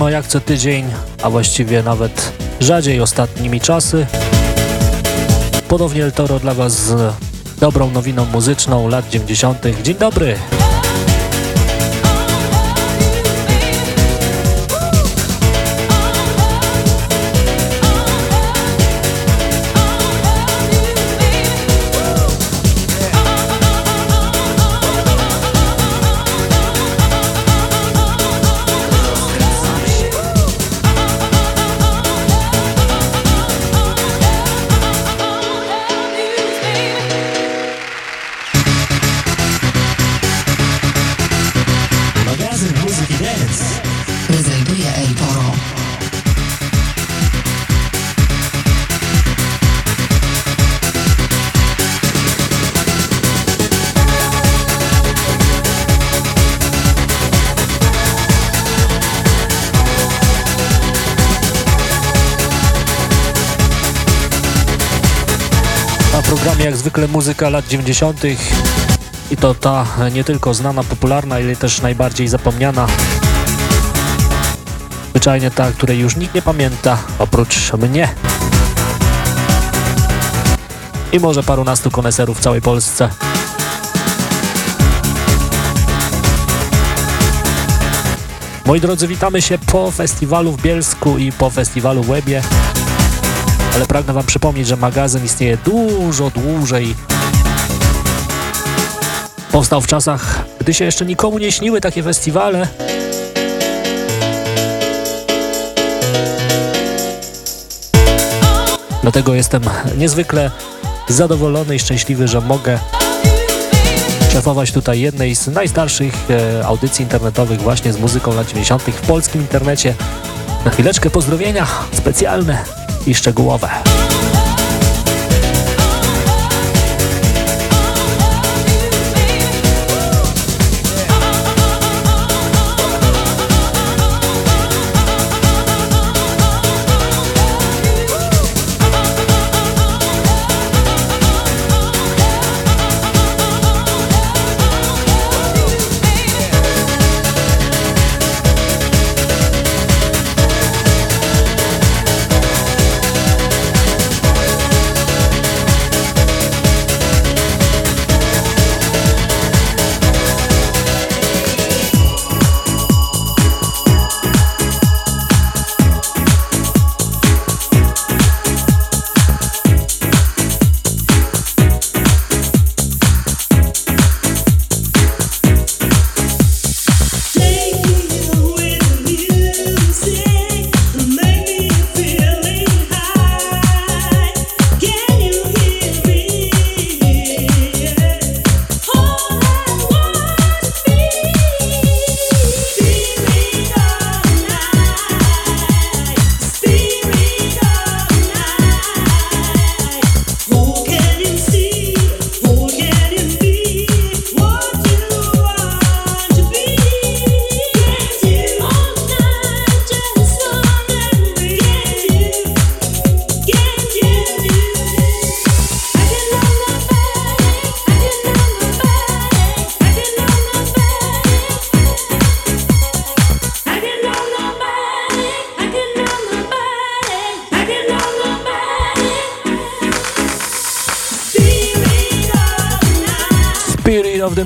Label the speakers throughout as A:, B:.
A: pasmo jak co tydzień, a właściwie nawet rzadziej ostatnimi czasy. Ponownie El Toro dla Was z dobrą nowiną muzyczną lat 90. Dzień dobry! Zwykle muzyka lat 90. i to ta nie tylko znana, popularna, ale też najbardziej zapomniana. Zwyczajnie ta, której już nikt nie pamięta, oprócz mnie. I może parunastu koneserów w całej Polsce. Moi drodzy, witamy się po festiwalu w Bielsku i po festiwalu w Łebie ale pragnę Wam przypomnieć, że magazyn istnieje dużo dłużej. Powstał w czasach, gdy się jeszcze nikomu nie śniły takie festiwale. Dlatego jestem niezwykle zadowolony i szczęśliwy, że mogę szefować tutaj jednej z najstarszych e, audycji internetowych właśnie z muzyką lat 90. w polskim internecie. Na chwileczkę pozdrowienia specjalne szczegółowe.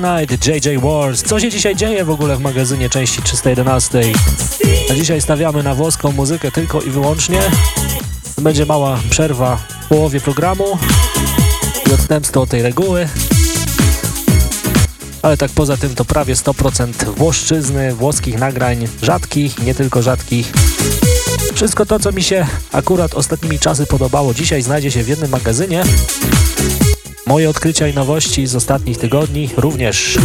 A: Night, JJ Wars. Co się dzisiaj dzieje w ogóle w magazynie części 311? A dzisiaj stawiamy na włoską muzykę tylko i wyłącznie. Będzie mała przerwa w połowie programu i odstępstwo od tej reguły. Ale tak poza tym to prawie 100% włoszczyzny, włoskich nagrań, rzadkich, nie tylko rzadkich. Wszystko to, co mi się akurat ostatnimi czasy podobało, dzisiaj znajdzie się w jednym magazynie. Moje odkrycia i nowości z ostatnich tygodni również.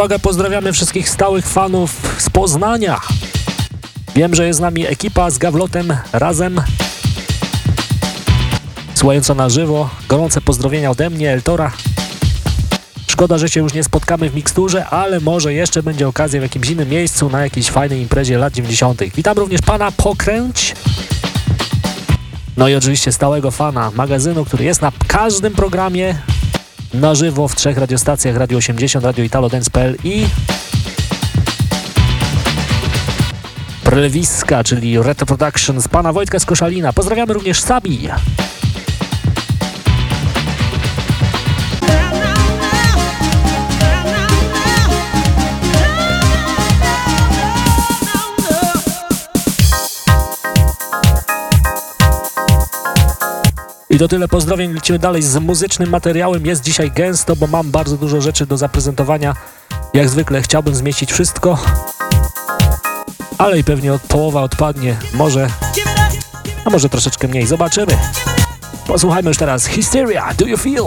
B: Uwaga, pozdrawiamy wszystkich stałych fanów z Poznania. Wiem, że jest z nami ekipa z Gawlotem razem. Słuchająca na żywo. Gorące pozdrowienia ode mnie, Eltora. Szkoda, że się już nie spotkamy w miksturze, ale może jeszcze będzie okazja w jakimś innym miejscu, na jakiejś fajnej imprezie lat 90. Witam również pana Pokręć. No i oczywiście stałego fana magazynu, który jest na każdym programie na żywo w trzech radiostacjach Radio 80, Radio Italo Dance.pl i Prelewiska, czyli Retro Production z pana Wojtka z Koszalina. Pozdrawiamy również Sabi. To tyle pozdrowień. Lecimy dalej z muzycznym materiałem. Jest dzisiaj gęsto, bo mam bardzo dużo rzeczy do zaprezentowania. Jak zwykle chciałbym zmieścić wszystko, ale i pewnie od połowa odpadnie. Może, a może troszeczkę mniej. Zobaczymy. Posłuchajmy już teraz Hysteria, Do You Feel?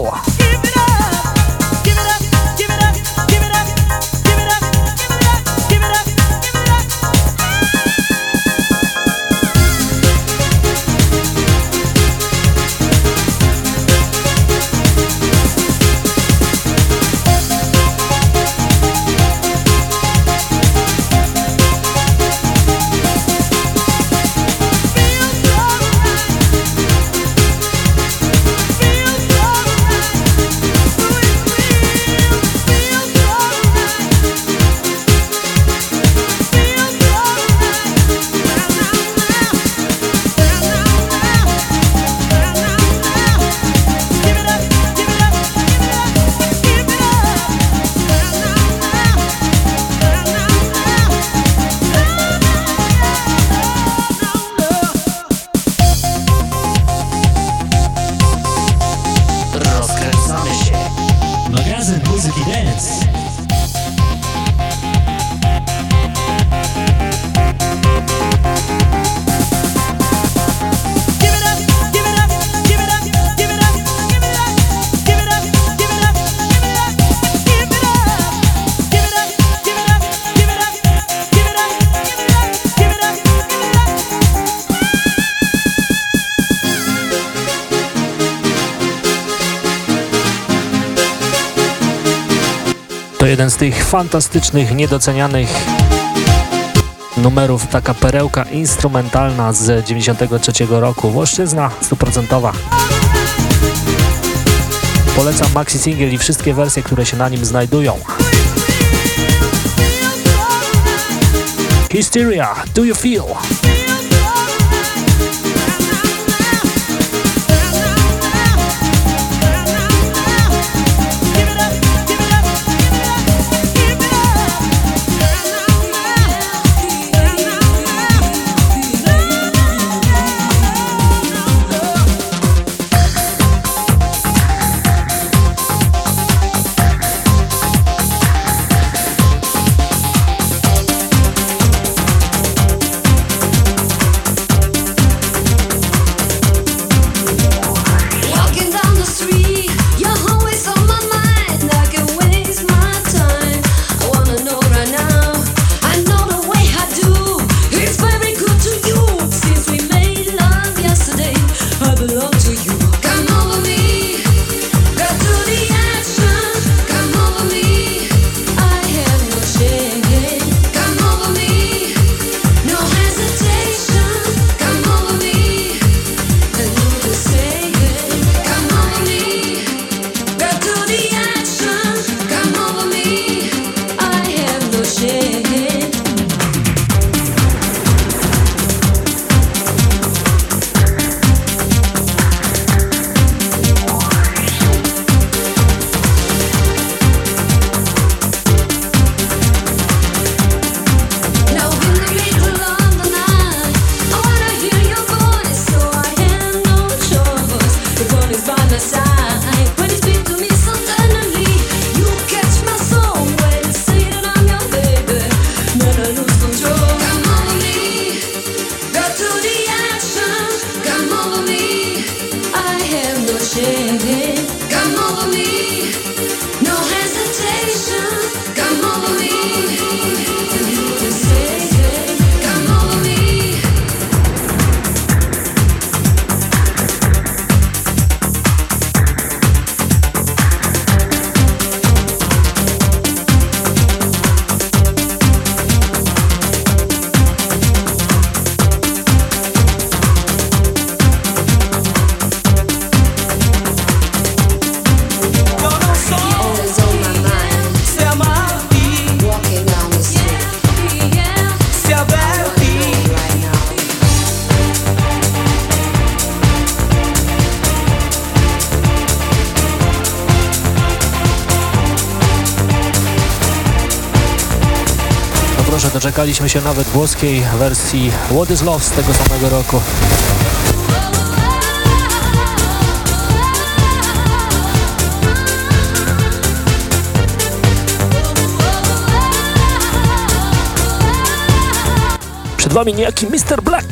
B: Jeden z tych fantastycznych, niedocenianych numerów, taka perełka instrumentalna z 93 roku, Włoszczyzna stuprocentowa. Polecam maxi single i wszystkie wersje, które się na nim znajdują. Hysteria, do you feel?
C: Doczekaliśmy się nawet włoskiej wersji What is Love z tego samego roku. Przed wami niejaki Mr. Black.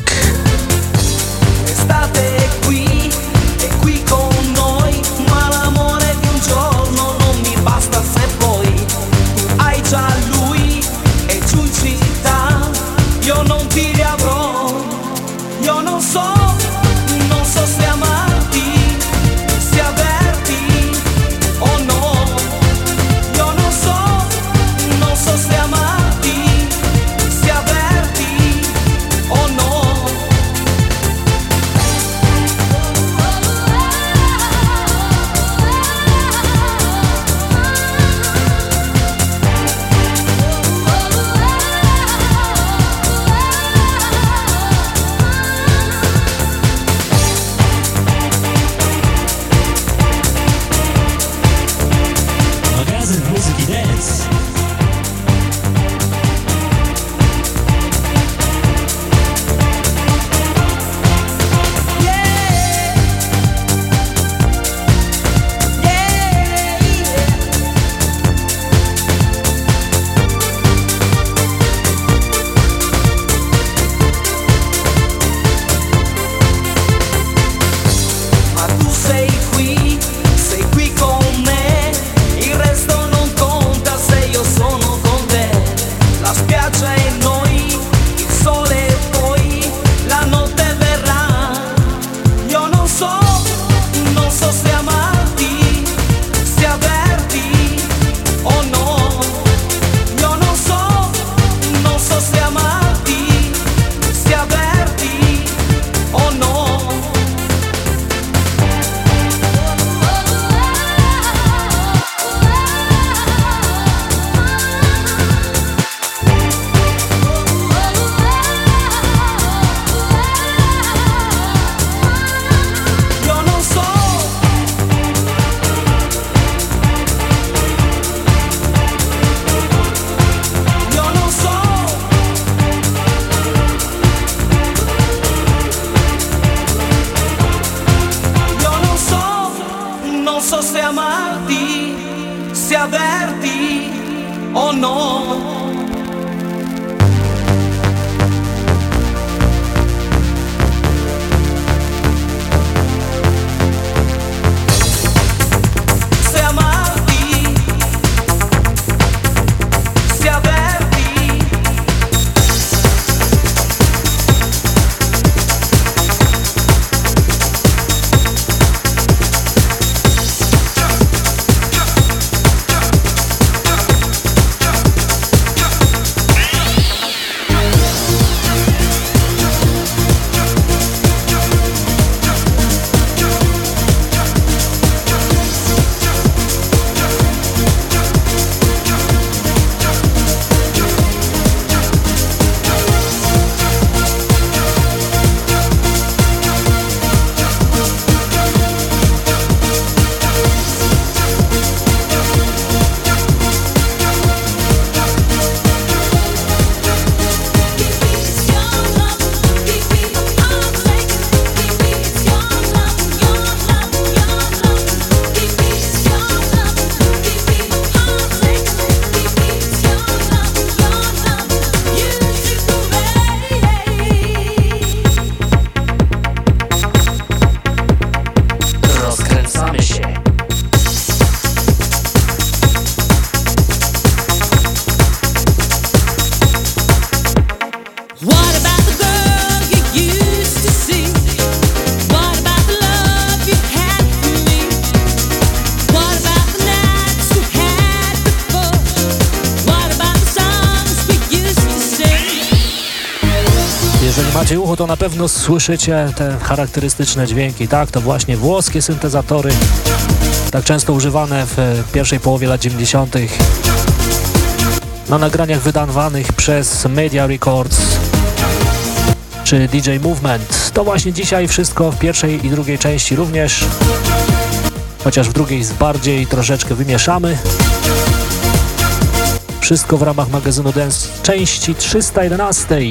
C: Pewno słyszycie te charakterystyczne dźwięki. Tak, to właśnie włoskie syntezatory, tak często używane w pierwszej połowie lat 90. na nagraniach wydawanych przez Media Records czy DJ Movement. To właśnie dzisiaj wszystko w pierwszej i drugiej części również, chociaż w drugiej z bardziej troszeczkę wymieszamy
A: Wszystko w ramach magazynu Dance części 311.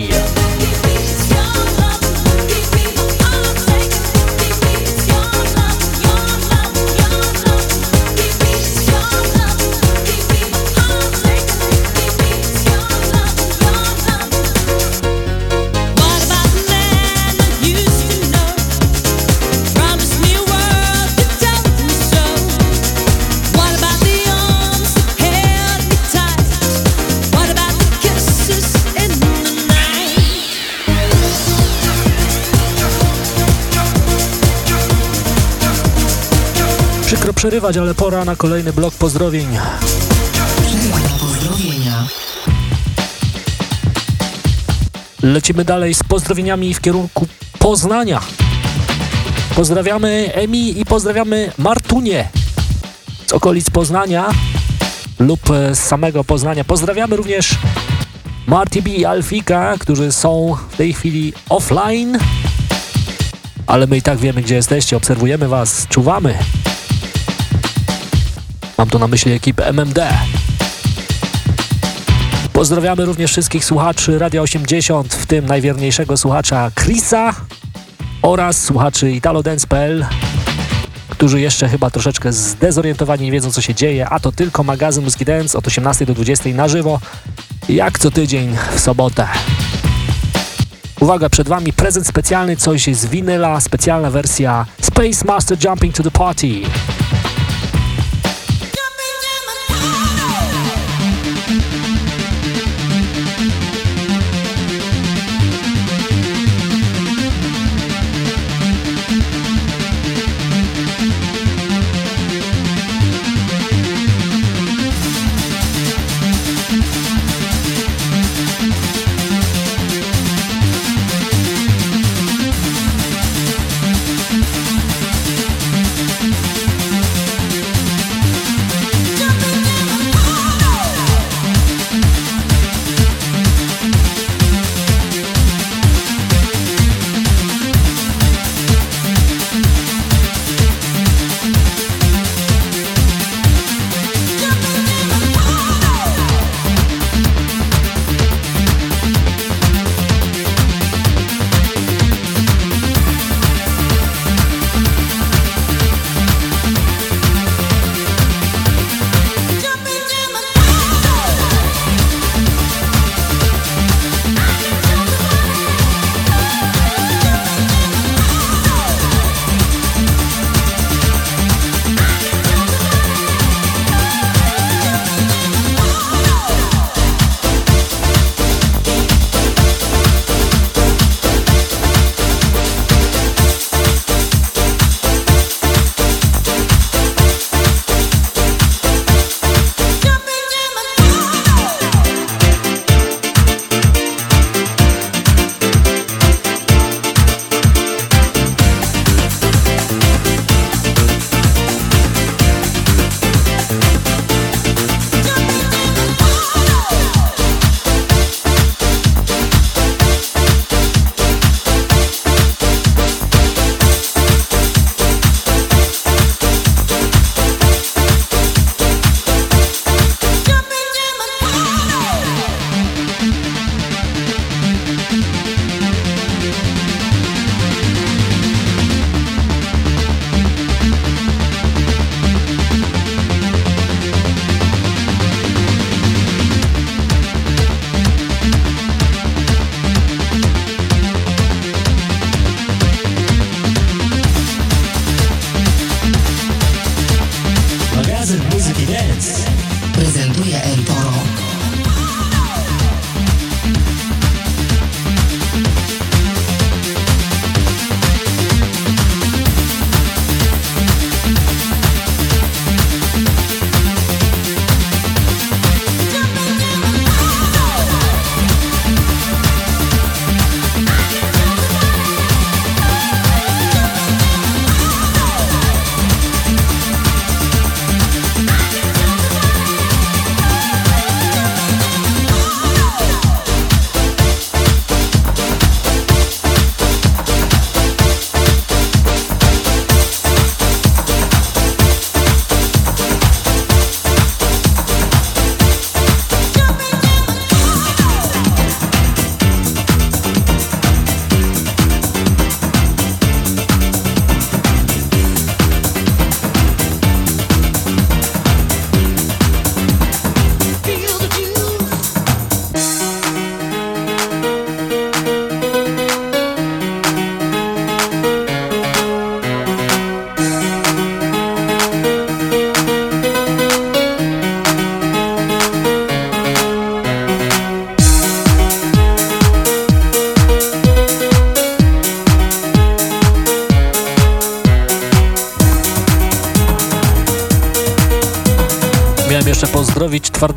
A: przerywać, ale pora na kolejny blok pozdrowień. Lecimy dalej z pozdrowieniami w kierunku Poznania. Pozdrawiamy Emi i pozdrawiamy Martunie z okolic Poznania lub z samego Poznania. Pozdrawiamy również Marty B i Alfika, którzy są w tej chwili offline, ale my i tak wiemy, gdzie jesteście, obserwujemy Was, czuwamy. Mam tu na myśli ekipę MMD. Pozdrawiamy również wszystkich słuchaczy Radia 80, w tym najwierniejszego słuchacza Chrisa oraz słuchaczy italodance.pl, którzy jeszcze chyba troszeczkę zdezorientowani, nie wiedzą co się dzieje, a to tylko magazyn Muzyki Dance od 18 do 20 na żywo, jak co tydzień w sobotę. Uwaga, przed Wami prezent specjalny, coś z winyla, specjalna wersja Space Master Jumping to the Party.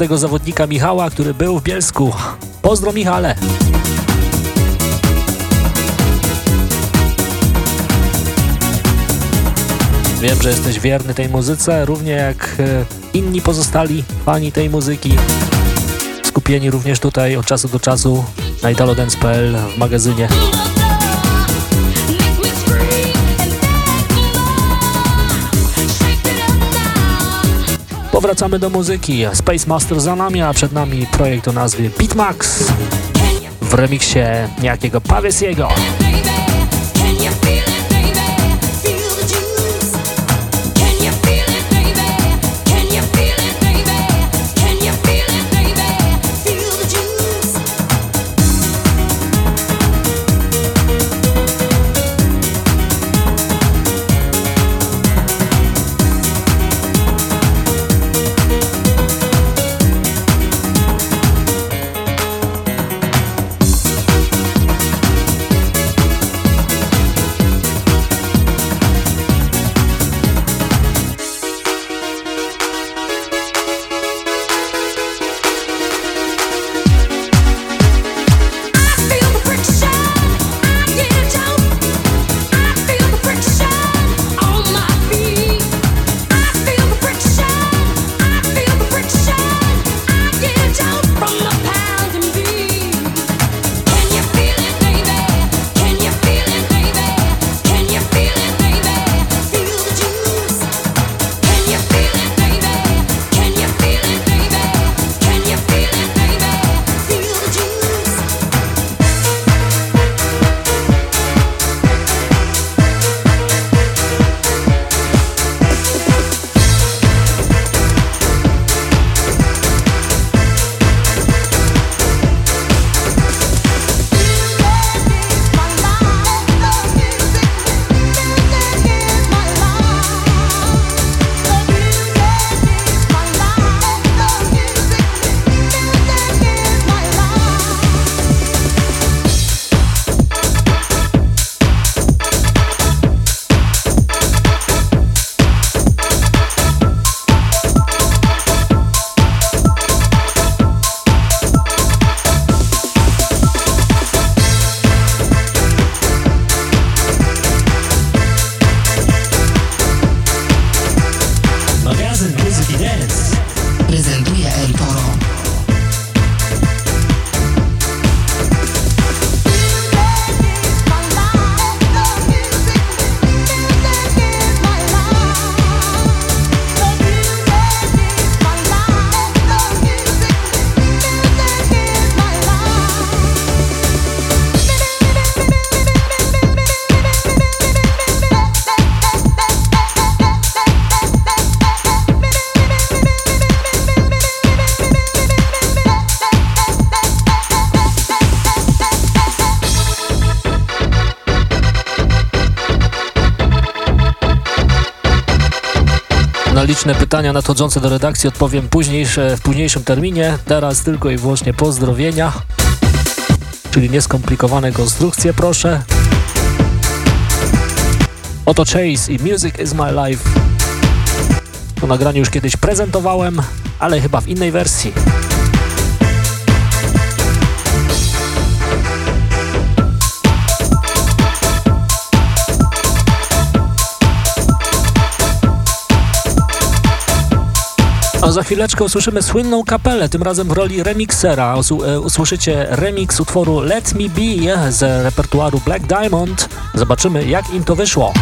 A: Twardego zawodnika Michała, który był w Bielsku. Pozdro Michale! Wiem, że jesteś wierny tej muzyce, równie jak e, inni pozostali fani tej muzyki. Skupieni również tutaj od czasu do czasu na italodance.pl w magazynie. Powracamy do muzyki. Space Master za nami, a przed nami projekt o nazwie Beatmax w remiksie niejakiego Pavesiego. Liczne pytania nadchodzące do redakcji odpowiem późniejsze, w późniejszym terminie. Teraz tylko i wyłącznie pozdrowienia, czyli nieskomplikowane konstrukcje, proszę. Oto Chase i Music is my life. To nagranie już kiedyś prezentowałem, ale chyba w innej wersji. Za chwileczkę usłyszymy słynną kapelę, tym razem w roli remixera. E, usłyszycie remix utworu Let Me Be z repertuaru Black Diamond. Zobaczymy, jak im to wyszło.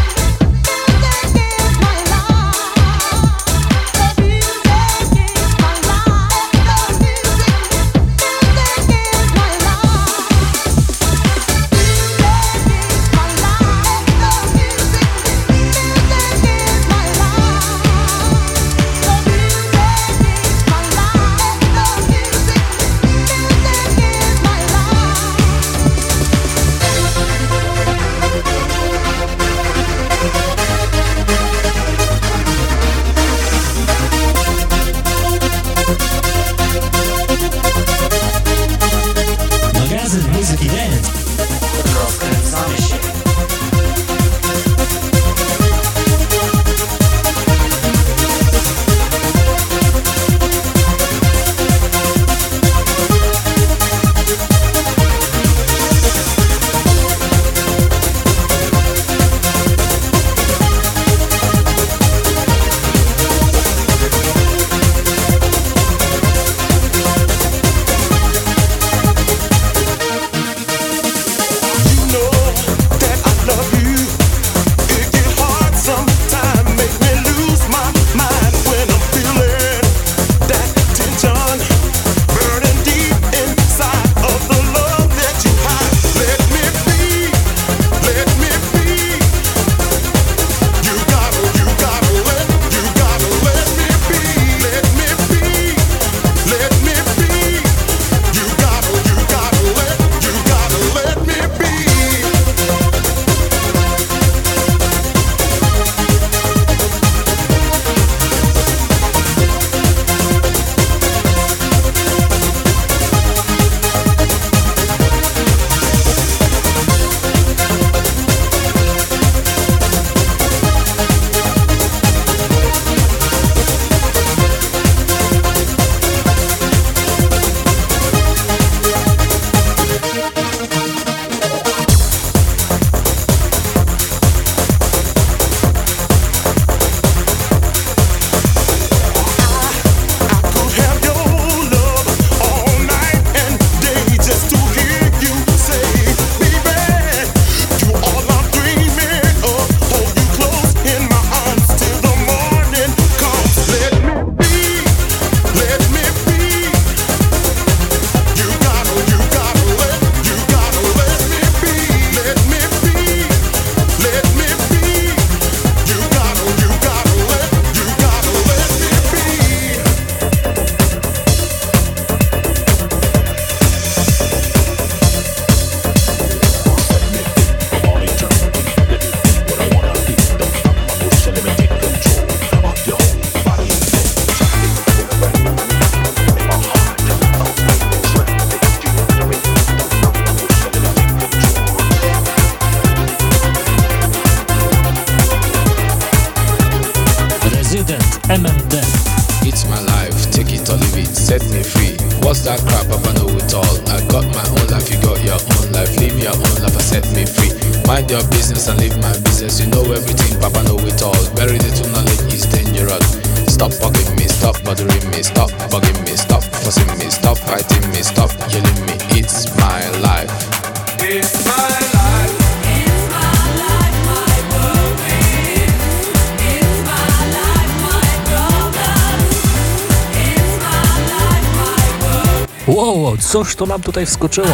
A: Coś to nam tutaj wskoczyło.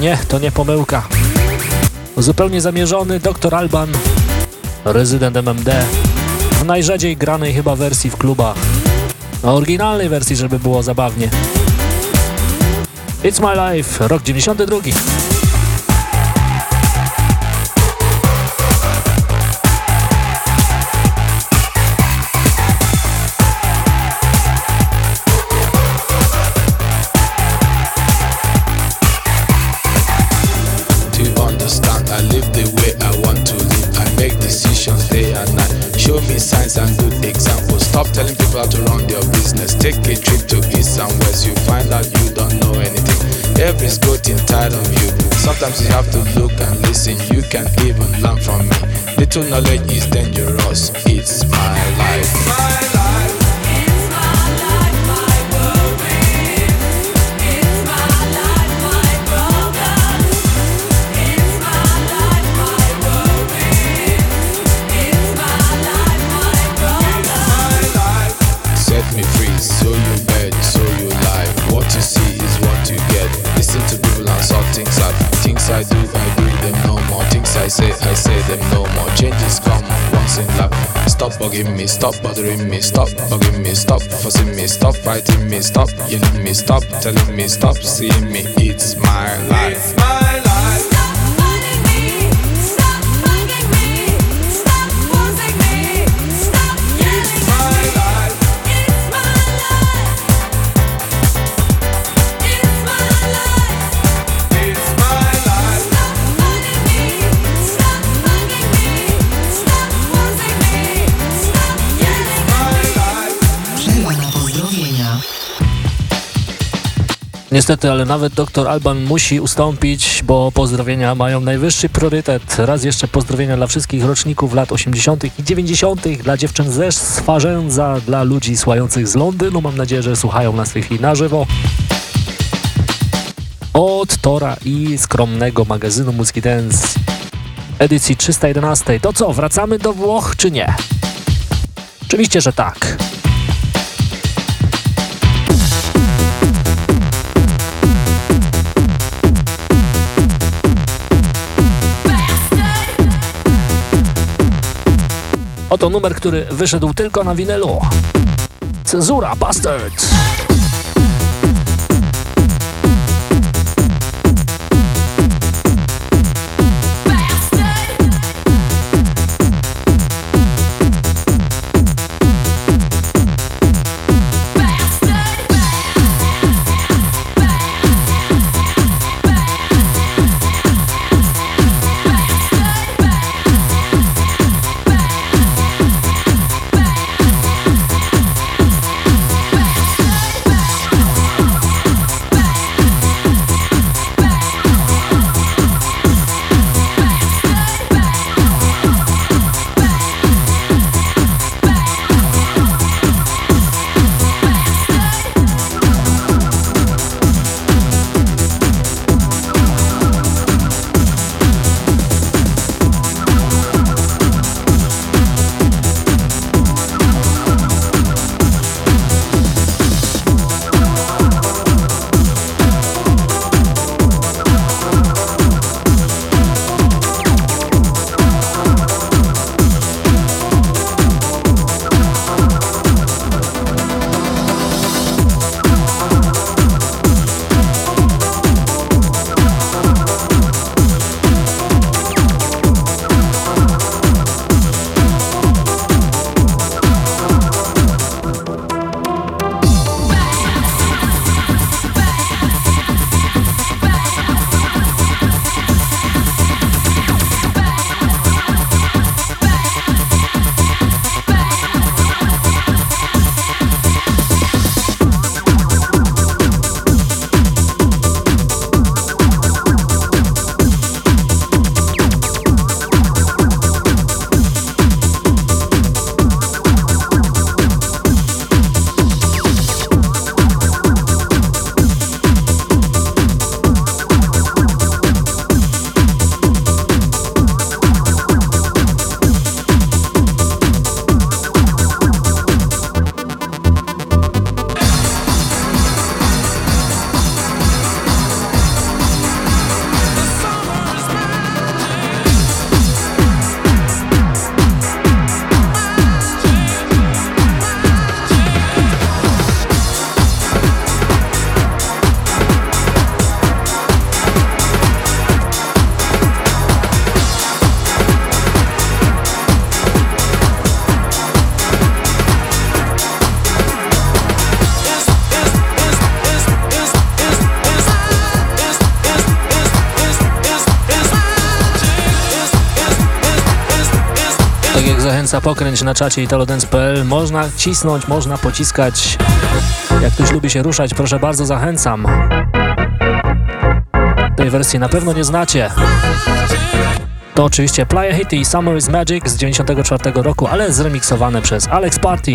A: Nie, to nie pomyłka. Zupełnie zamierzony Dr. Alban, rezydent MMD, w najrzadziej granej chyba wersji w klubach. Na oryginalnej wersji, żeby było zabawnie. It's My Life, rok 92.
D: Stop telling people how to run their business. Take a trip to east and west. You find out you don't know anything. Every goat inside of you. Sometimes you have to look and listen. You can even learn from me. Little knowledge is dangerous. It's my life. My me, stop bothering me, stop bugging me, stop fussing me, stop fighting me, stop yelling me, stop telling me, stop seeing me. It's my life.
A: Niestety, ale nawet dr Alban musi ustąpić, bo pozdrowienia mają najwyższy priorytet. Raz jeszcze pozdrowienia dla wszystkich roczników lat 80. i 90., dla dziewczyn ze Swarzędza, dla ludzi słuchających z Londynu. Mam nadzieję, że słuchają nas w tej chwili na żywo. Od Tora i skromnego magazynu Muzyki Dance edycji 311. To co, wracamy do Włoch czy nie? Oczywiście, że tak. Oto numer, który wyszedł tylko na winylu. Cenzura Bastards. Pokręć na czacie italodance.pl. Można cisnąć, można pociskać. Jak ktoś lubi się ruszać, proszę bardzo, zachęcam. Tej wersji na pewno nie znacie. To oczywiście Playa Hit i Summer is Magic z 94 roku, ale zremiksowane przez Alex Party.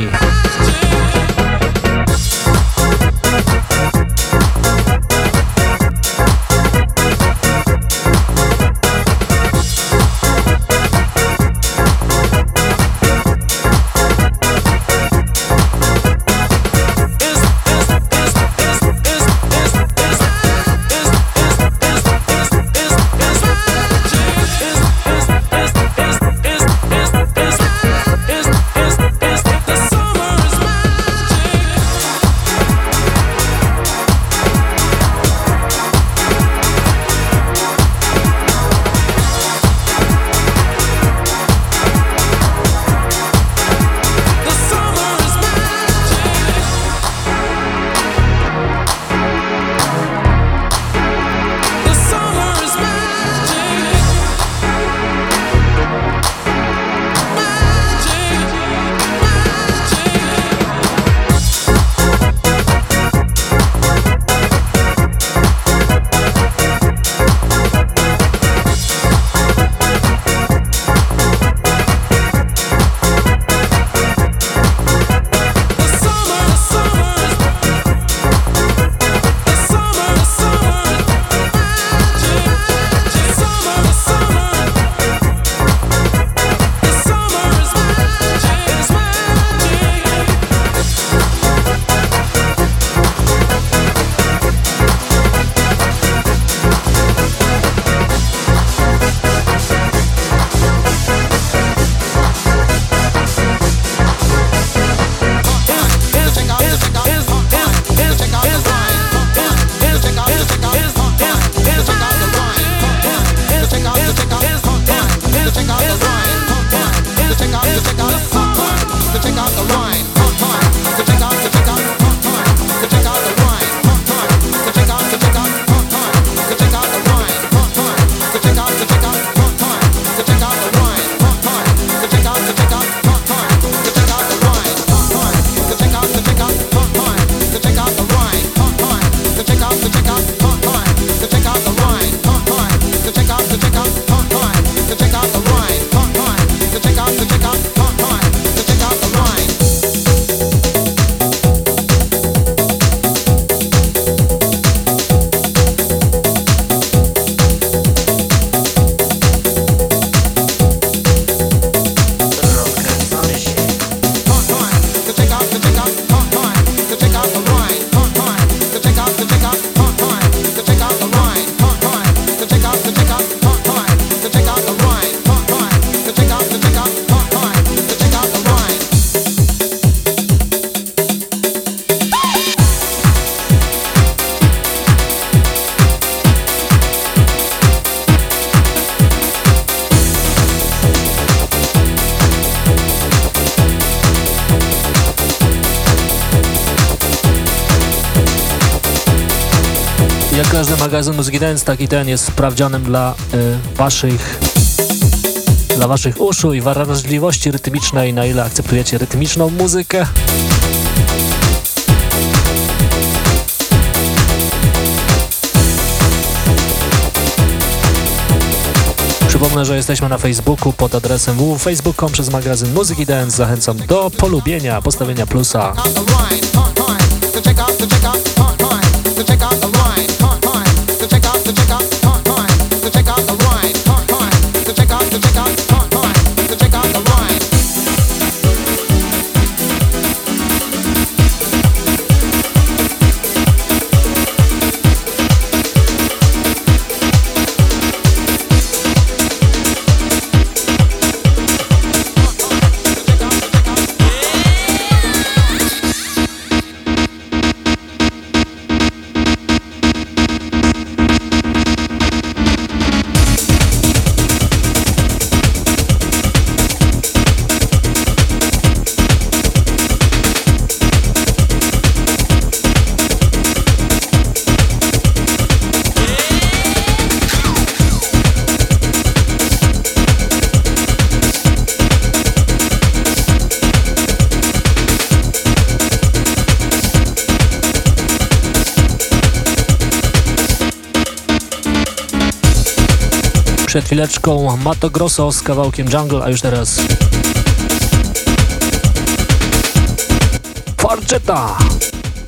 A: Muzyki Dance, taki ten jest sprawdzianem dla y, waszych dla waszych uszu i wrażliwości rytmicznej, na ile akceptujecie rytmiczną muzykę. Przypomnę, że jesteśmy na Facebooku pod adresem www.facebook.com przez magazyn Muzyki Dance. Zachęcam do polubienia, postawienia plusa. Chwileczką Mato Grosso z kawałkiem Jungle, a już teraz Fargetta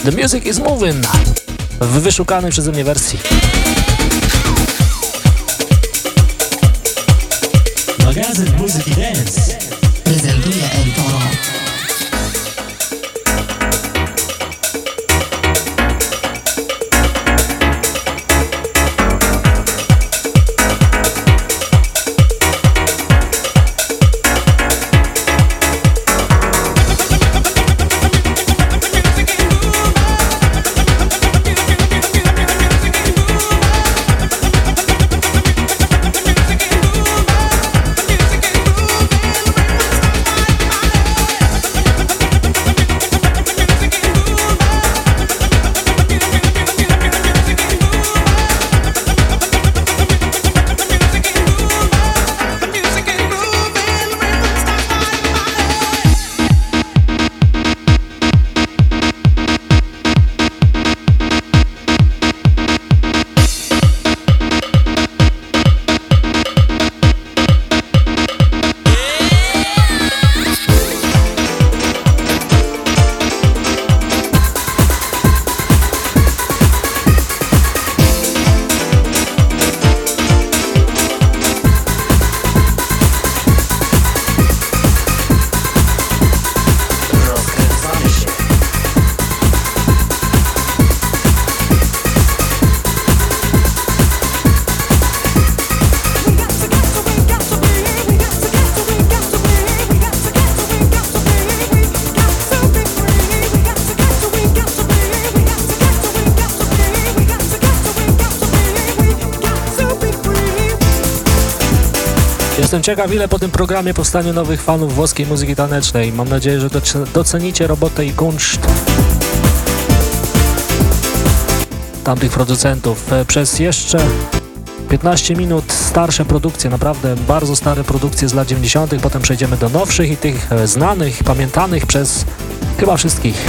A: The Music is Moving w wyszukanej przeze mnie wersji.
B: Magazyn Muzyki Dance prezentuje El Toro.
A: Ciekaw, ile po tym programie powstanie nowych fanów włoskiej muzyki tanecznej. Mam nadzieję, że docenicie robotę i kunszt tamtych producentów. E, przez jeszcze 15 minut starsze produkcje, naprawdę bardzo stare produkcje z lat 90., potem przejdziemy do nowszych i tych e, znanych, pamiętanych przez chyba wszystkich.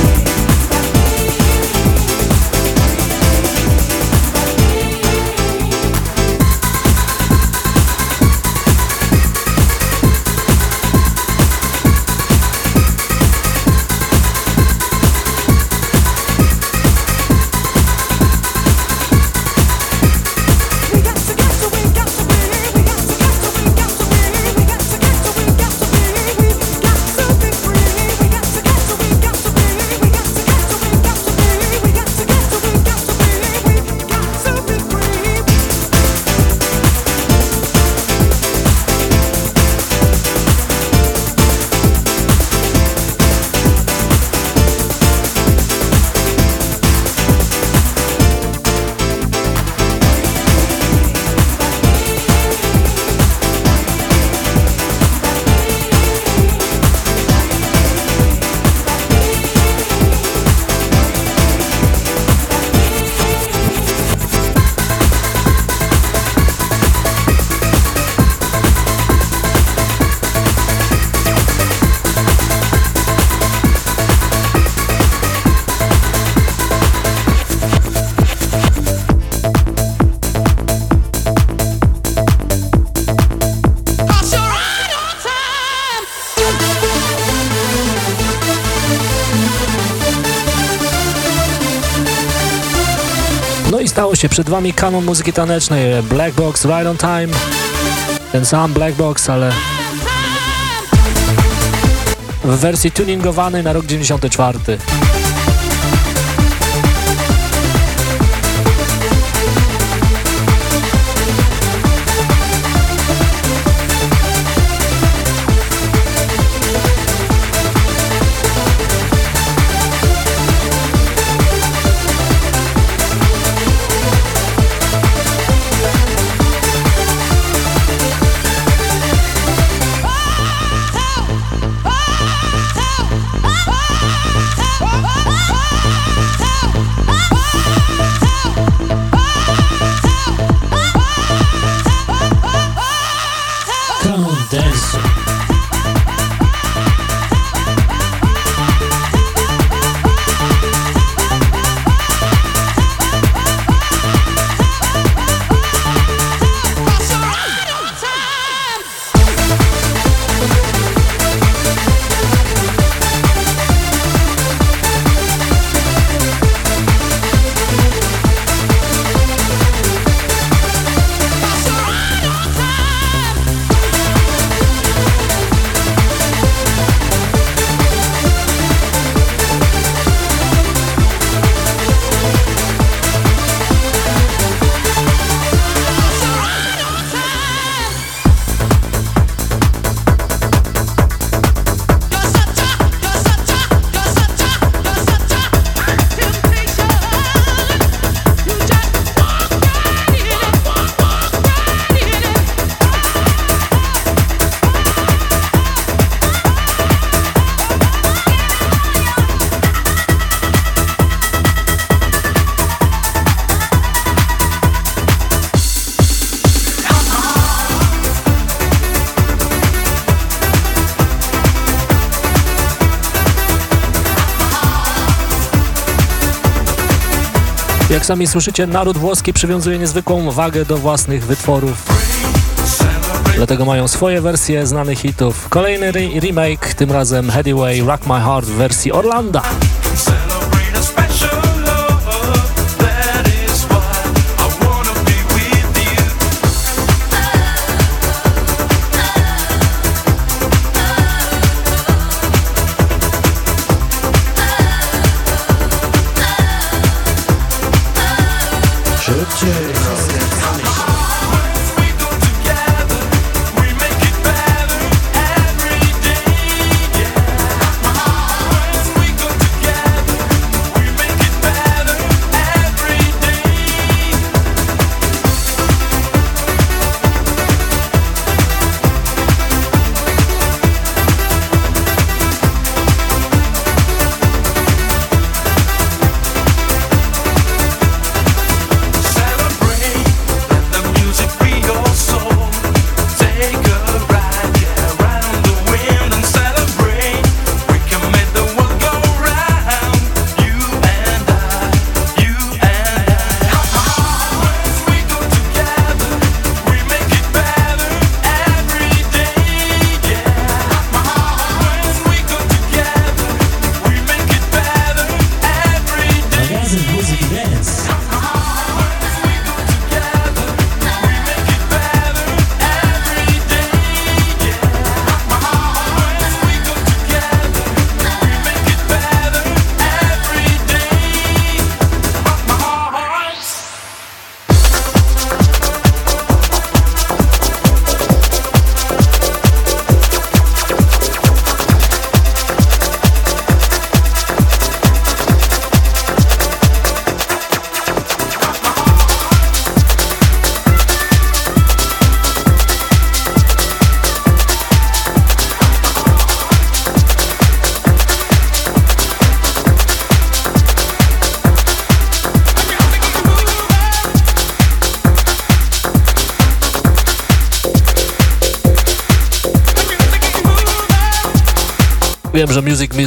A: Przed Wami kanon muzyki tanecznej Black Box Right on Time. Ten sam Black Box, ale w wersji tuningowanej na rok 94. sami słyszycie, naród włoski przywiązuje niezwykłą wagę do własnych wytworów. Dlatego mają swoje wersje znanych hitów. Kolejny re remake, tym razem Headway Rock My Heart w wersji Orlanda.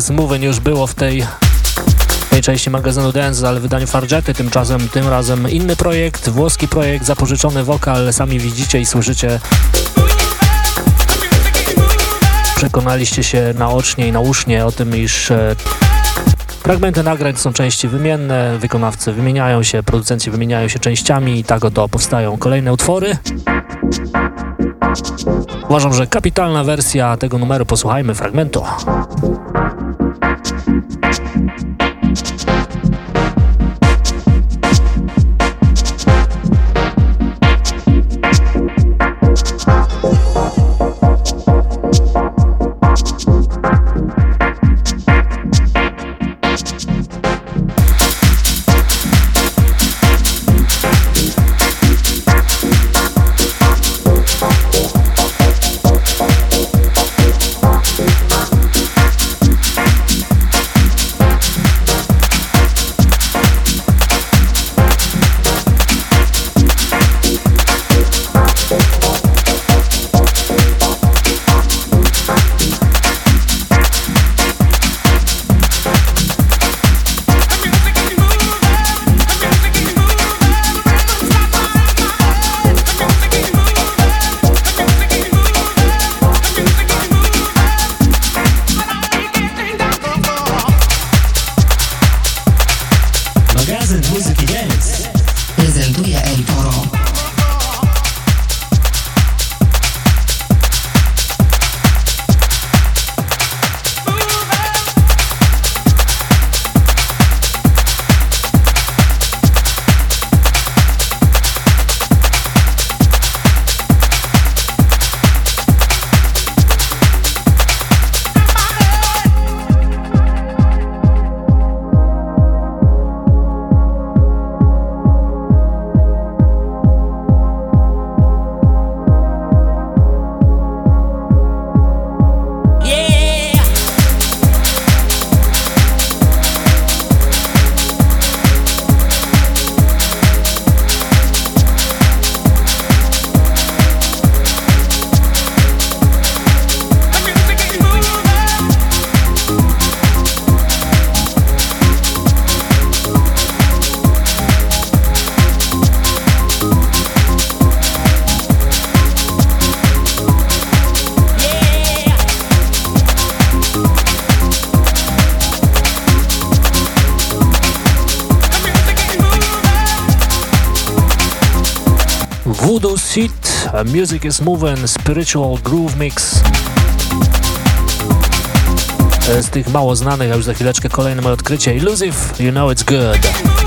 A: Miss Moving już było w tej, tej części magazynu Dance, ale w wydaniu Fargety tymczasem, tym razem inny projekt, włoski projekt, zapożyczony wokal, sami widzicie i słyszycie. Przekonaliście się naocznie i nausznie o tym, iż e, fragmenty nagrań są części wymienne, wykonawcy wymieniają się, producenci wymieniają się częściami i tak oto powstają kolejne utwory. Uważam, że kapitalna wersja tego numeru. Posłuchajmy fragmentu. Music is Moving, Spiritual Groove Mix. Z tych mało znanych, a już za chwileczkę kolejne moje odkrycie, Illusive, You Know It's Good.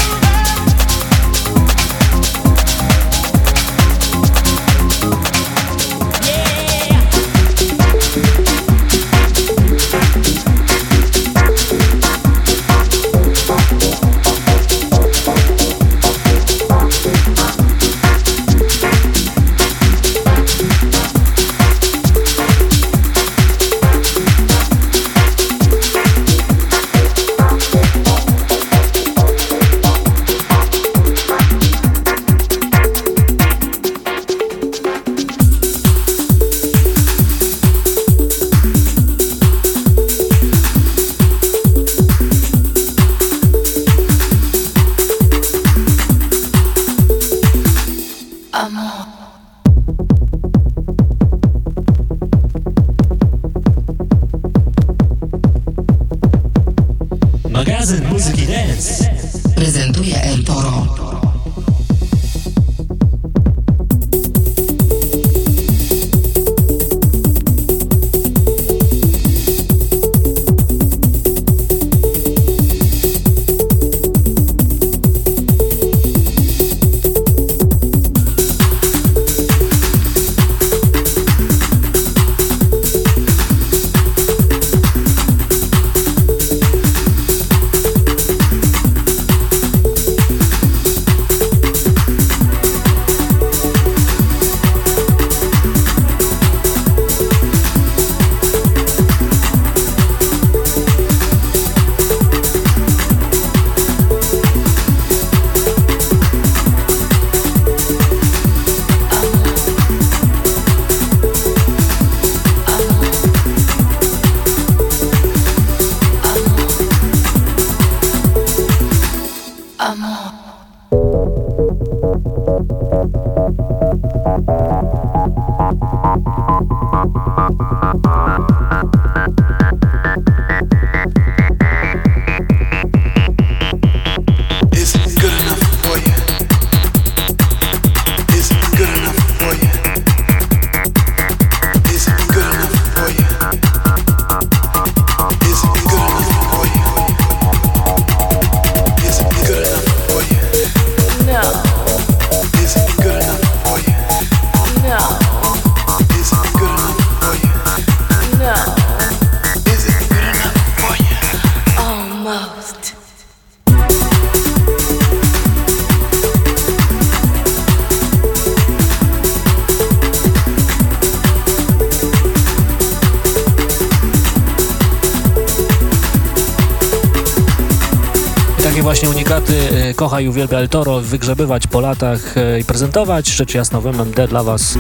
A: I uwielbia El Toro, wygrzebywać po latach e, i prezentować. Rzecz jasna w MMD dla Was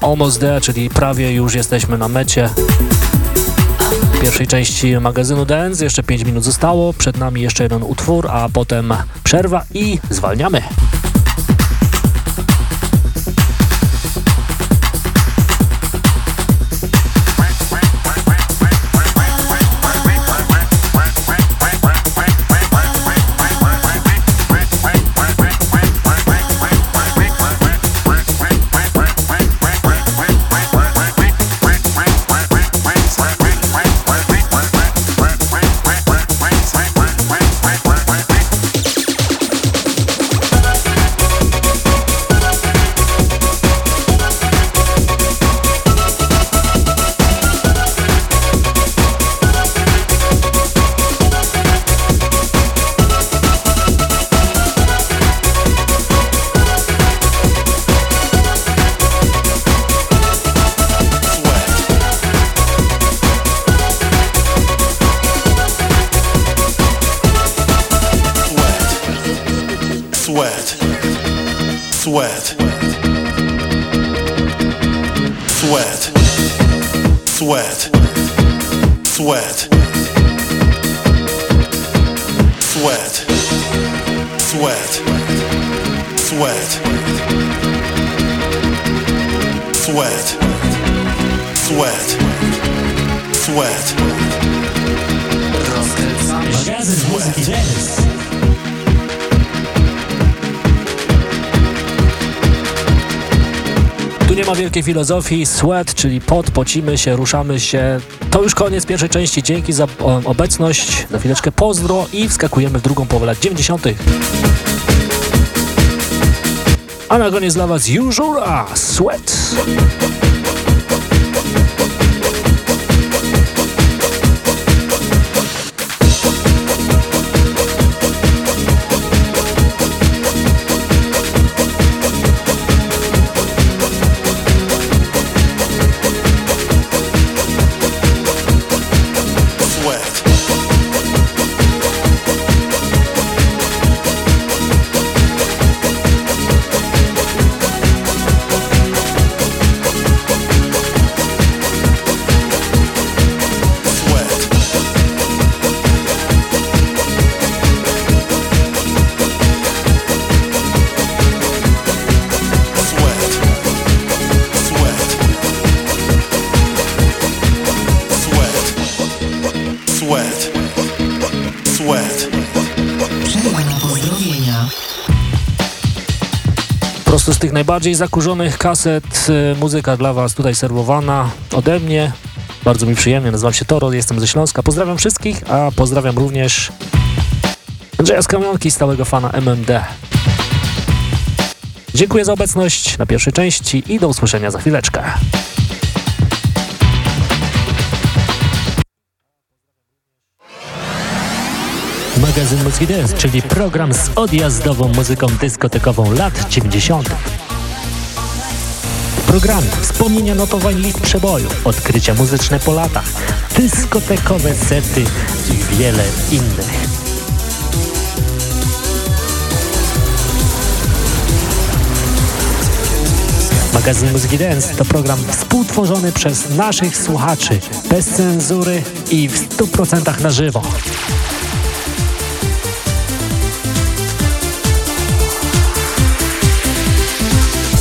A: Almost There, czyli prawie już jesteśmy na mecie pierwszej części magazynu Dance. Jeszcze 5 minut zostało, przed nami jeszcze jeden utwór, a potem przerwa i zwalniamy. Filozofii. Sweat, czyli pot, pocimy się, ruszamy się. To już koniec pierwszej części. Dzięki za obecność. Na chwileczkę pozdro i wskakujemy w drugą połowę lat 90. A na koniec dla Was Usual Sweat. Najbardziej zakurzonych kaset y, muzyka dla Was tutaj serwowana ode mnie. Bardzo mi przyjemnie, nazywam się Toro, jestem ze Śląska. Pozdrawiam wszystkich, a pozdrawiam również Andrzeja Skamionki, stałego fana MMD. Dziękuję za obecność na pierwszej części i do usłyszenia za chwileczkę. Magazyn Muzyki Dance, czyli program z odjazdową muzyką dyskotekową lat 90. W programie wspomnienia notowań list przeboju, odkrycia muzyczne po latach, dyskotekowe sety i wiele innych. Magazyn Muzyki Dance to program współtworzony przez naszych słuchaczy, bez cenzury i w 100% na żywo.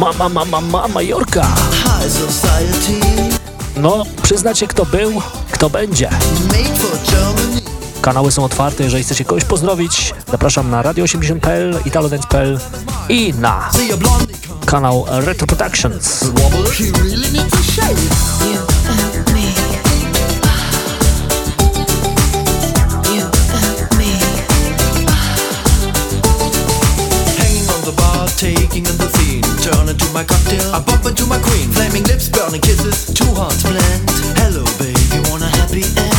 E: Mama, mama, mama, Jorka.
B: No, przyznacie kto był, kto będzie. Kanały są otwarte, jeżeli chcecie kogoś pozdrowić, zapraszam na radio80.pl, italodance.pl i na kanał Retro Productions.
E: taking on into my cocktail. I bump into my queen, flaming lips, burning kisses, two hearts blend. Hello, baby, want a happy end?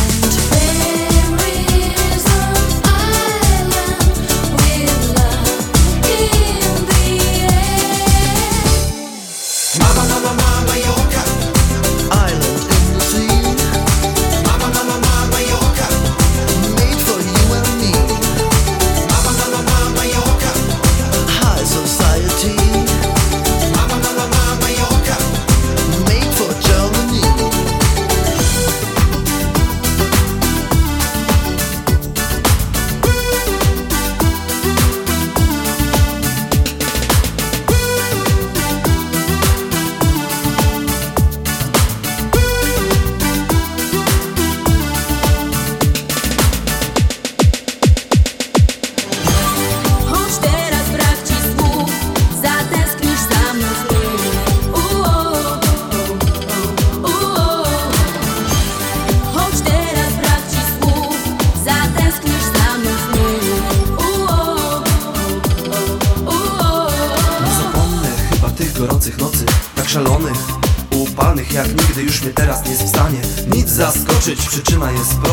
F: I
B: jest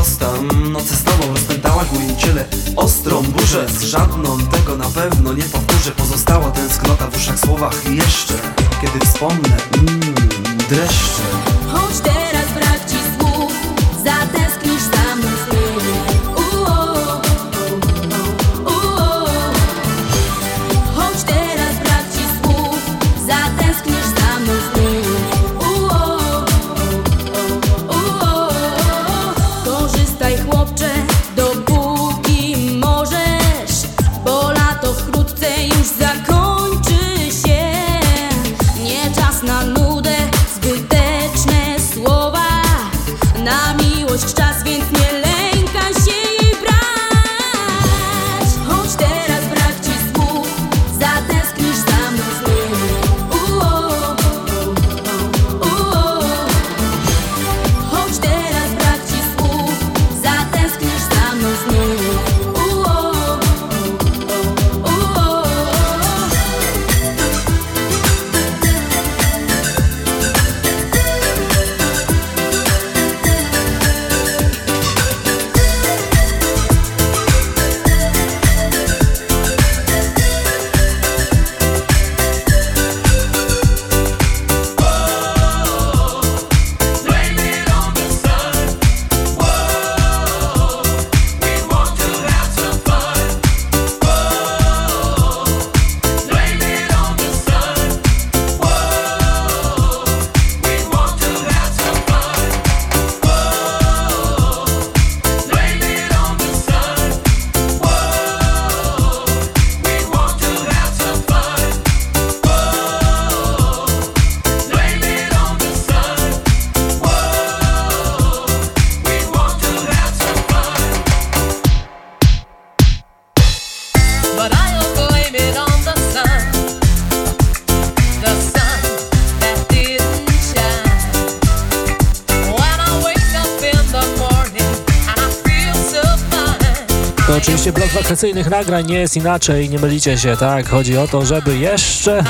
B: nagrań nie jest inaczej, nie mylicie się, tak? Chodzi o to, żeby jeszcze...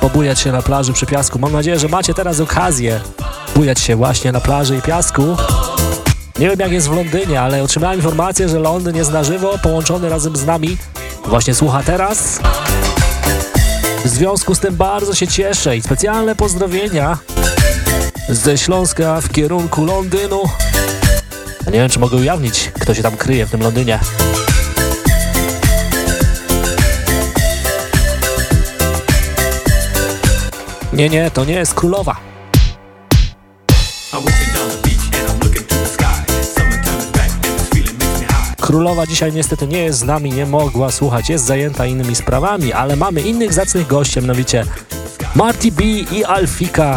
B: Pobujać się na plaży przy piasku. Mam nadzieję, że macie teraz okazję bujać się właśnie na plaży i piasku. Nie wiem jak jest w Londynie, ale otrzymałem informację, że Londyn jest na żywo, połączony razem z nami. Właśnie słucha teraz.
A: W związku z tym bardzo się cieszę i specjalne pozdrowienia ze Śląska w kierunku Londynu. Nie wiem, czy mogę ujawnić, kto się tam kryje w tym Londynie. Nie, nie, to nie jest królowa. Królowa dzisiaj niestety nie jest z nami, nie mogła słuchać, jest zajęta innymi sprawami, ale mamy innych zacnych gości, mianowicie Marty B i Alfika,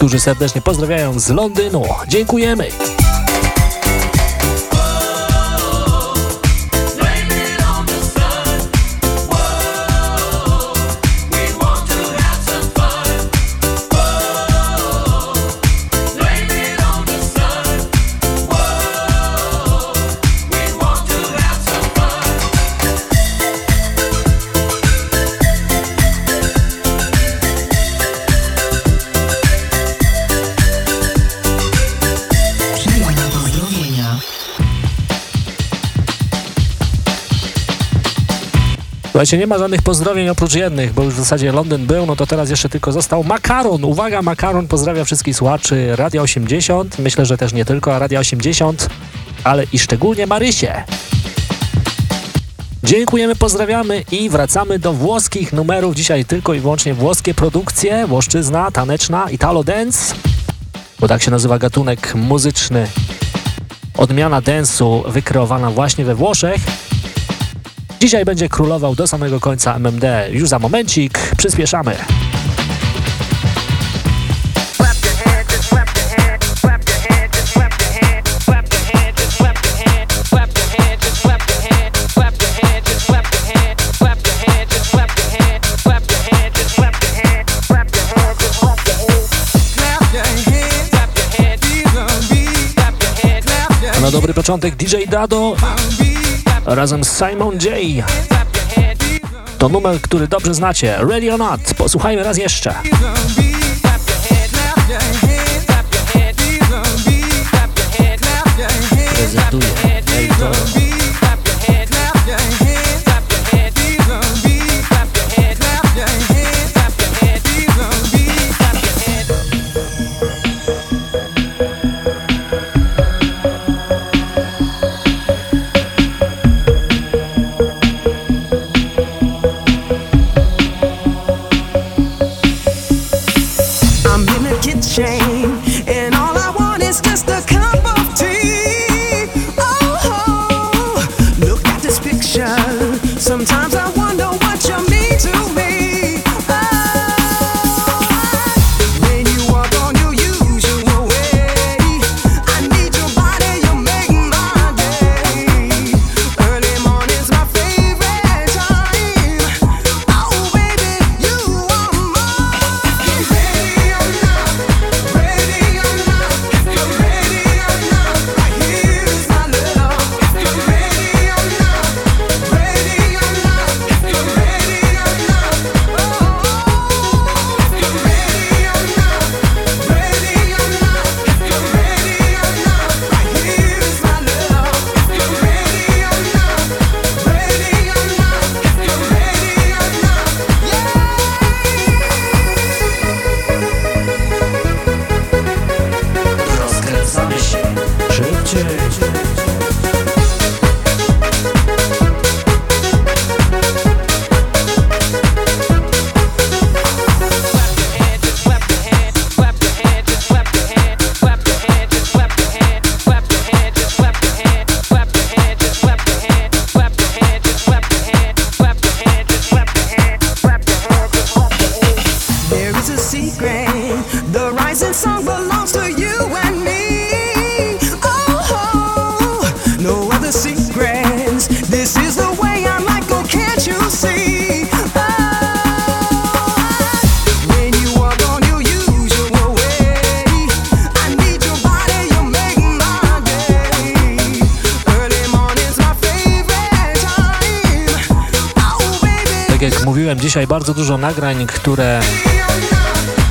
A: którzy serdecznie pozdrawiają z Londynu. Dziękujemy! Słuchajcie, nie ma żadnych pozdrowień oprócz jednych, bo już w zasadzie Londyn był, no to teraz jeszcze tylko został Makaron. Uwaga, Makaron pozdrawia wszystkich słuchaczy Radia 80, myślę, że też nie tylko Radia 80, ale i szczególnie Marysię. Dziękujemy, pozdrawiamy i wracamy do włoskich numerów. Dzisiaj tylko i wyłącznie włoskie produkcje, włoszczyzna, taneczna, italo dance, bo tak się nazywa gatunek muzyczny. Odmiana dance'u wykreowana właśnie we Włoszech. Dzisiaj będzie królował do samego końca MMD. Już za momencik przyspieszamy. Na dobry początek DJ Dado razem z Simon J. To numer, który dobrze znacie. Ready or not. Posłuchajmy raz jeszcze. Prezentuje El Toro.
G: I'm
A: dzisiaj bardzo dużo nagrań, które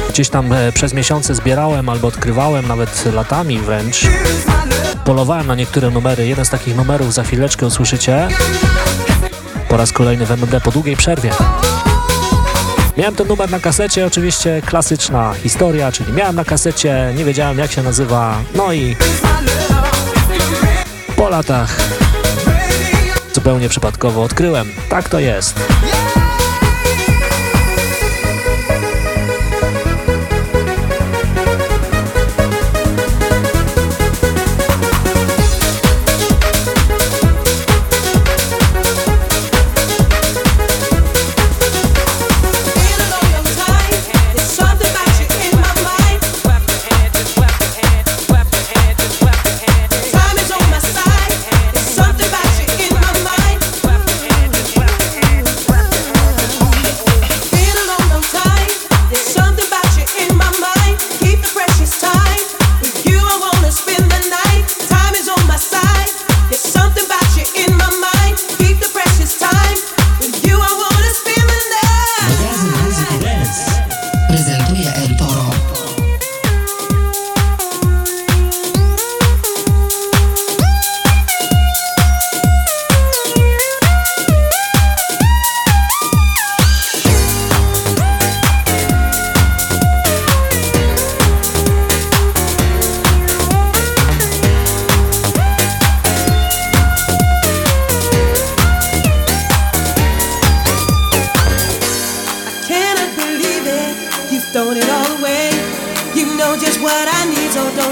A: gdzieś tam e, przez miesiące zbierałem albo odkrywałem, nawet latami wręcz. Polowałem na niektóre numery. Jeden z takich numerów za chwileczkę usłyszycie. Po raz kolejny w MD po długiej przerwie. Miałem ten numer na kasecie, oczywiście klasyczna historia, czyli miałem na kasecie, nie wiedziałem jak się nazywa, no i po latach zupełnie przypadkowo odkryłem, tak to jest.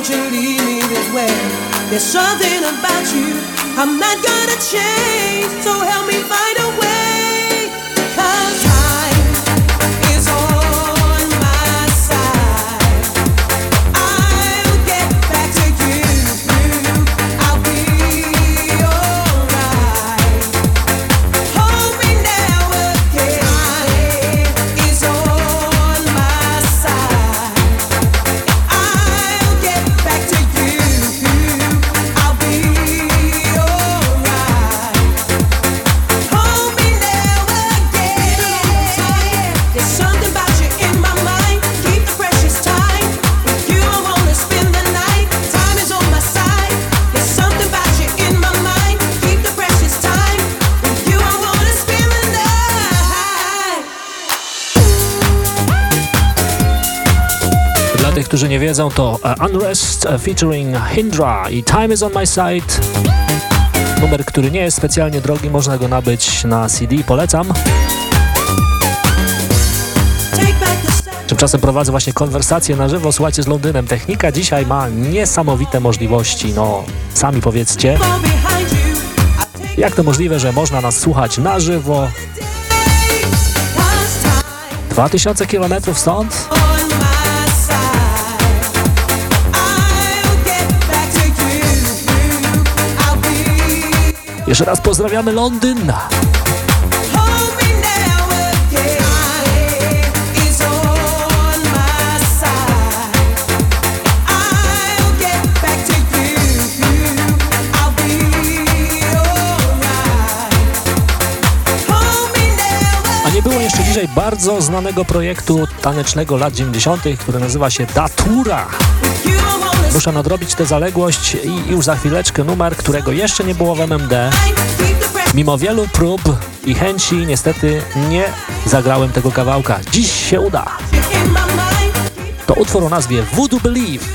G: You leave me this way. There's something about you I'm not gonna change, so help me find a
A: którzy nie wiedzą, to e, Unrest e, featuring Hindra i Time is on my side. Numer, który nie jest specjalnie drogi, można go nabyć na CD, polecam. Tymczasem prowadzę właśnie konwersację na żywo, słuchajcie, z Londynem. Technika dzisiaj ma niesamowite możliwości, no sami powiedzcie. Jak to możliwe, że można nas słuchać na żywo
G: day. 'Cause time
A: 2000 km stąd?
G: Now
A: A nie było jeszcze dzisiaj bardzo znanego projektu tanecznego lat 90., który nazywa się Datura. Muszę nadrobić tę zaległość i już za chwileczkę numer, którego jeszcze nie było w MMD. Mimo wielu prób i chęci niestety nie zagrałem tego kawałka. Dziś się uda. To utwór o nazwie Voodoo Believe.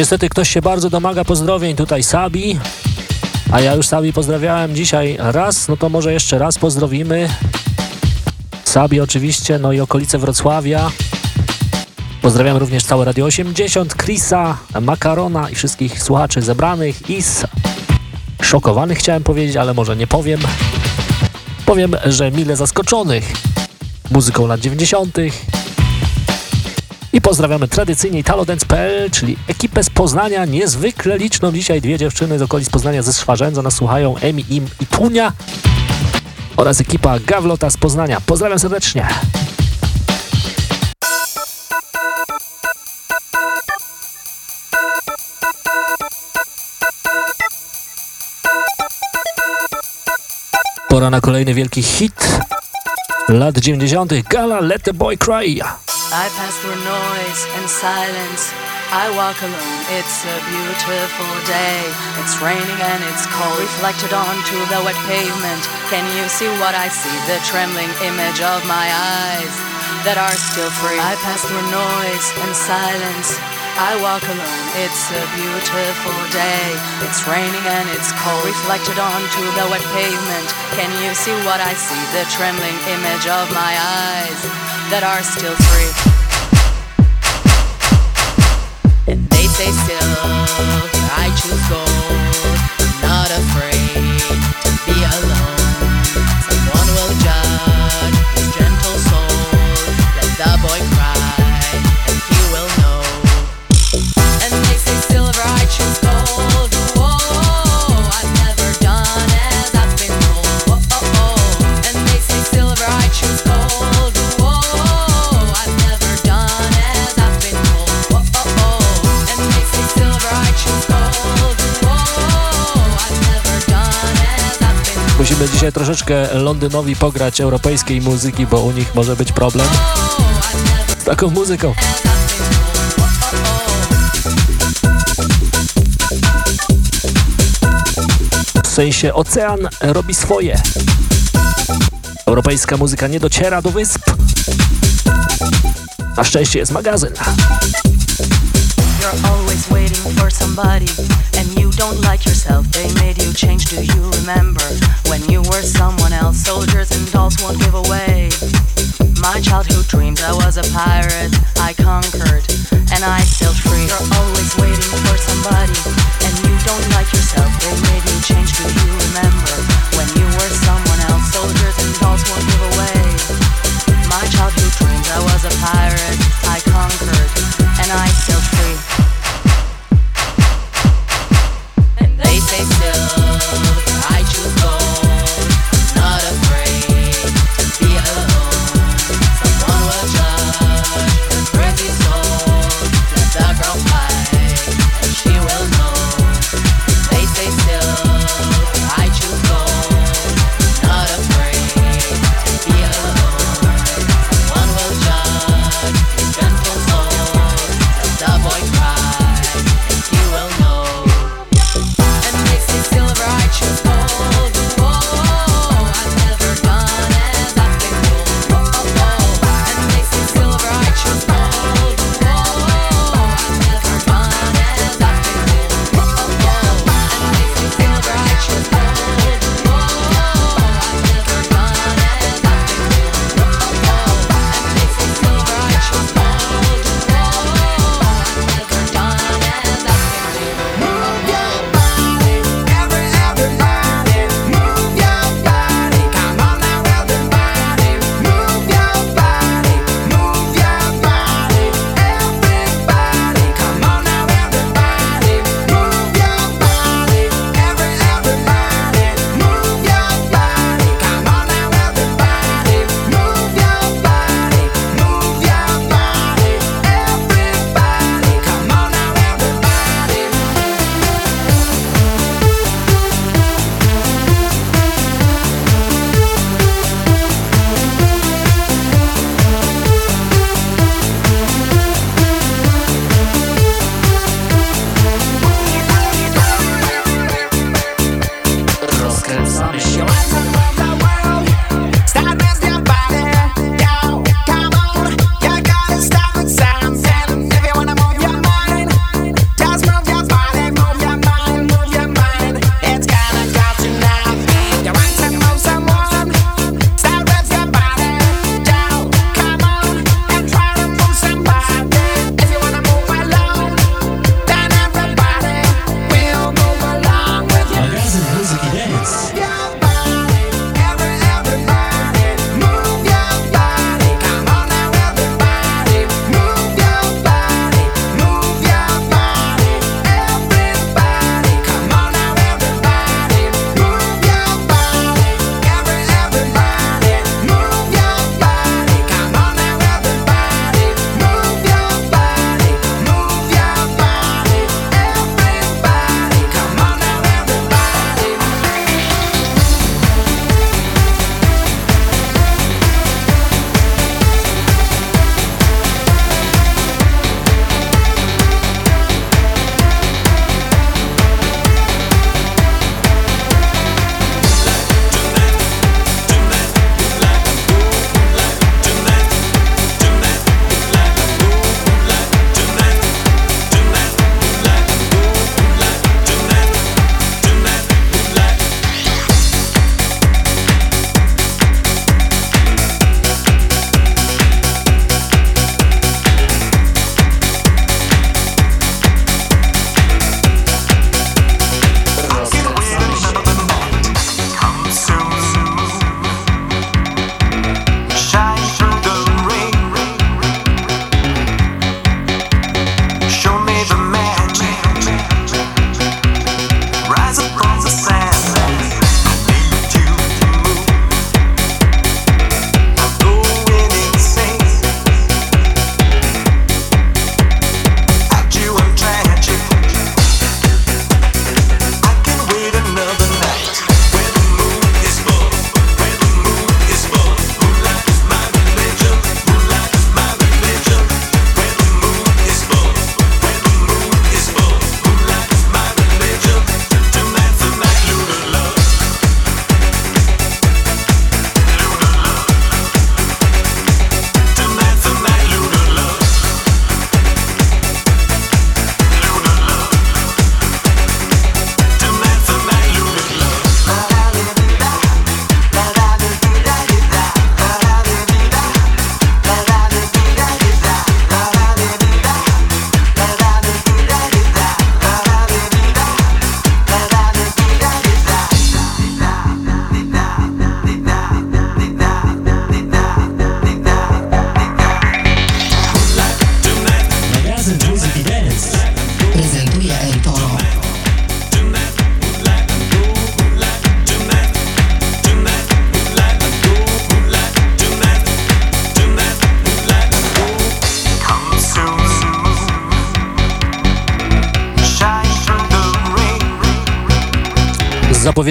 A: Niestety ktoś się bardzo domaga pozdrowień, tutaj Sabi. A ja już Sabi pozdrawiałem dzisiaj raz, no to może jeszcze raz pozdrowimy. Sabi oczywiście, no i okolice Wrocławia. Pozdrawiam również całe Radio 80, Chrisa, Makarona i wszystkich słuchaczy zebranych i szokowanych chciałem powiedzieć, ale może nie powiem. Powiem, że mile zaskoczonych muzyką lat 90. I pozdrawiamy tradycyjnie italodance.pl, czyli ekipę z Poznania, niezwykle liczną dzisiaj dwie dziewczyny z okolic Poznania ze Szwarzędza nas słuchają, Emi Im i Tunia oraz ekipa Gawlota z Poznania. Pozdrawiam serdecznie. Pora na kolejny wielki hit lat 90. Gala Let the Boy Cry.
H: I pass through noise and silence. I walk alone. It's a beautiful day. It's raining and it's cold. Reflected onto the wet pavement. Can you see what I see? The trembling image of my eyes that are still free. I pass through noise and silence. I walk alone. It's a beautiful day. It's raining and it's cold. Reflected onto the wet pavement. Can you see what I see? The trembling image of my eyes that are still free. And they say still, I choose gold.
A: Troszeczkę Londynowi pograć europejskiej muzyki, bo u nich może być problem z taką muzyką. W sensie ocean robi swoje. Europejska muzyka nie dociera do wysp. Na szczęście jest magazyn.
H: For somebody, and you don't like yourself. They made you change. Do you remember when you were someone else? Soldiers and dolls won't give away. My childhood dreams, I was a pirate, I conquered, and I sailed free. You're always waiting for somebody, and you don't like yourself. They made you change. Do you remember when you were someone else? Soldiers and dolls won't give away. My childhood dreams, I was a pirate, I conquered, and I sailed free.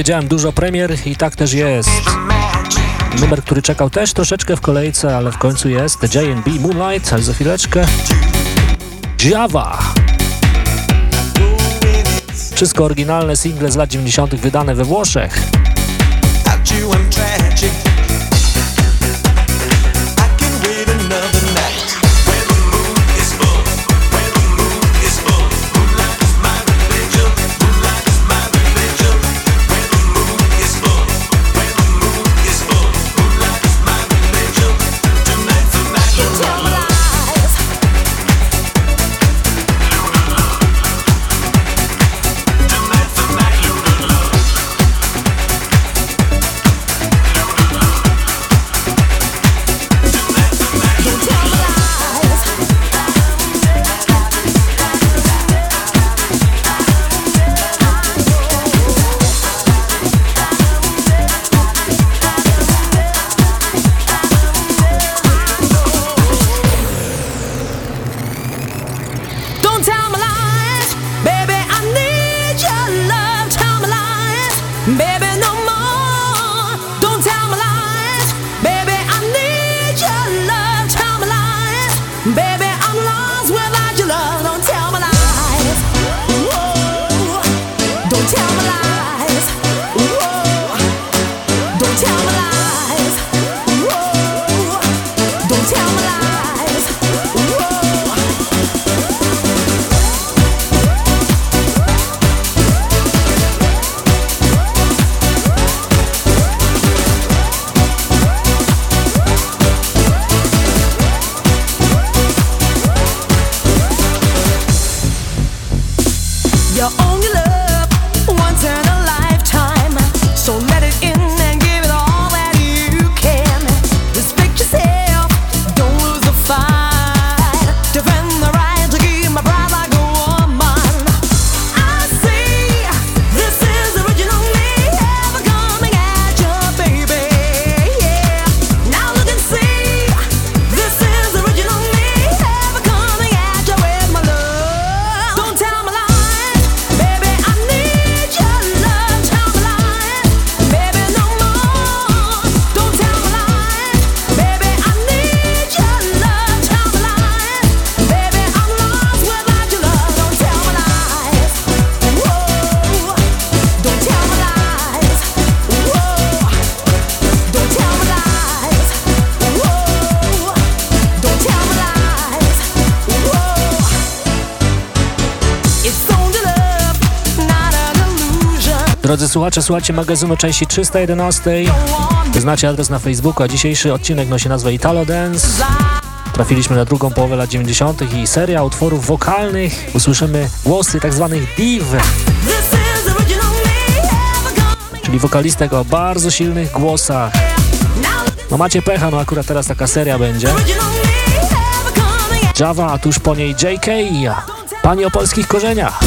B: Powiedziałem dużo premier i tak też jest. Numer, który czekał też troszeczkę w kolejce, ale w końcu jest J&B Moonlight, ale za chwileczkę Java. Wszystko oryginalne single z lat 90. wydane we Włoszech. Drodzy słuchacze, słuchajcie magazynu części 311. Znacie adres na Facebooku, a dzisiejszy odcinek nosi nazwę Italo Dance. Trafiliśmy na drugą połowę lat 90. i seria utworów wokalnych. Usłyszymy głosy tak tzw. div, czyli wokalistek o bardzo silnych głosach. No macie pecha, no akurat teraz taka seria będzie. Java, a tuż po niej JK, pani o polskich korzeniach.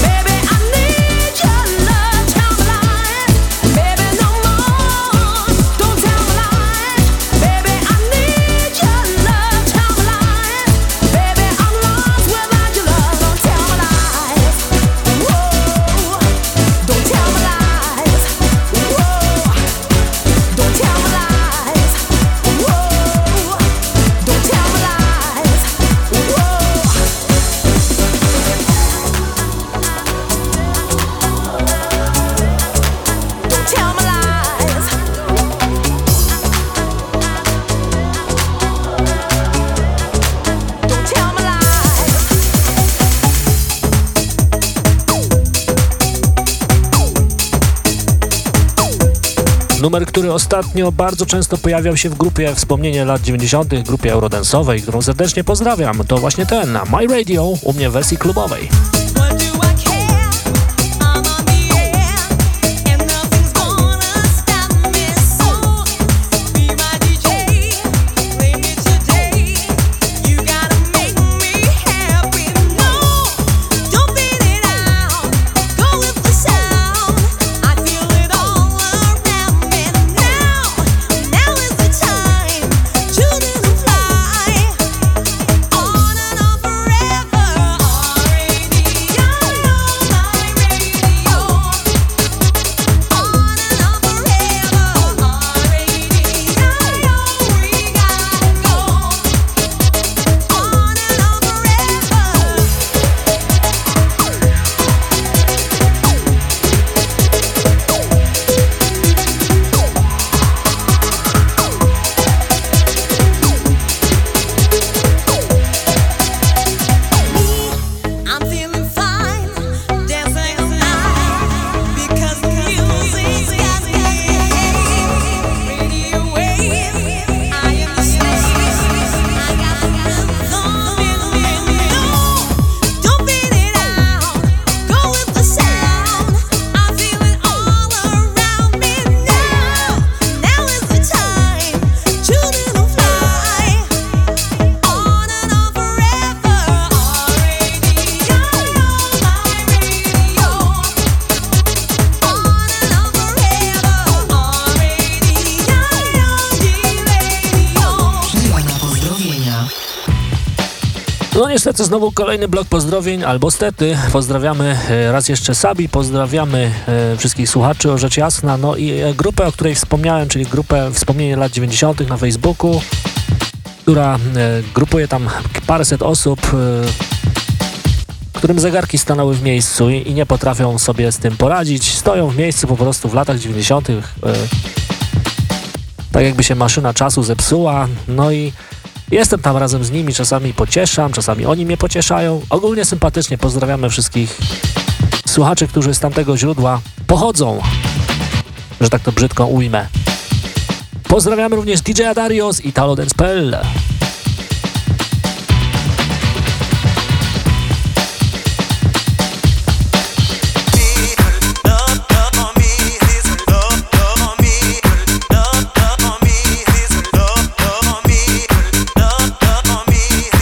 B: Numer, który ostatnio bardzo często pojawiał się w grupie Wspomnienie lat 90., grupie eurodensowej, którą serdecznie pozdrawiam. To właśnie ten, na My Radio, u mnie w wersji klubowej.
I: No
A: znowu kolejny blok pozdrowień, albo stety. Pozdrawiamy e, raz jeszcze Sabi, pozdrawiamy e, wszystkich słuchaczy o rzecz jasna, no i e, grupę, o której wspomniałem, czyli grupę Wspomnienie lat 90. na Facebooku, która grupuje tam paręset osób, którym zegarki stanęły w miejscu i, nie potrafią sobie z tym poradzić. Stoją w miejscu po prostu w latach 90. E, tak jakby się maszyna czasu zepsuła, no i Jestem tam razem z nimi, czasami pocieszam, czasami oni mnie pocieszają. Ogólnie sympatycznie pozdrawiamy wszystkich słuchaczy, którzy z tamtego źródła pochodzą, że tak to brzydko ujmę. Pozdrawiamy również DJ Darius i Talodance.pl.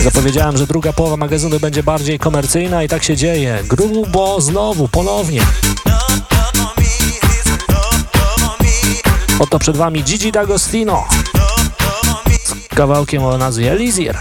A: Zapowiedziałem, że druga połowa magazynu będzie bardziej komercyjna i tak się dzieje. Grubo znowu, ponownie. Oto przed wami Gigi D'Agostino z kawałkiem o nazwie Elizir.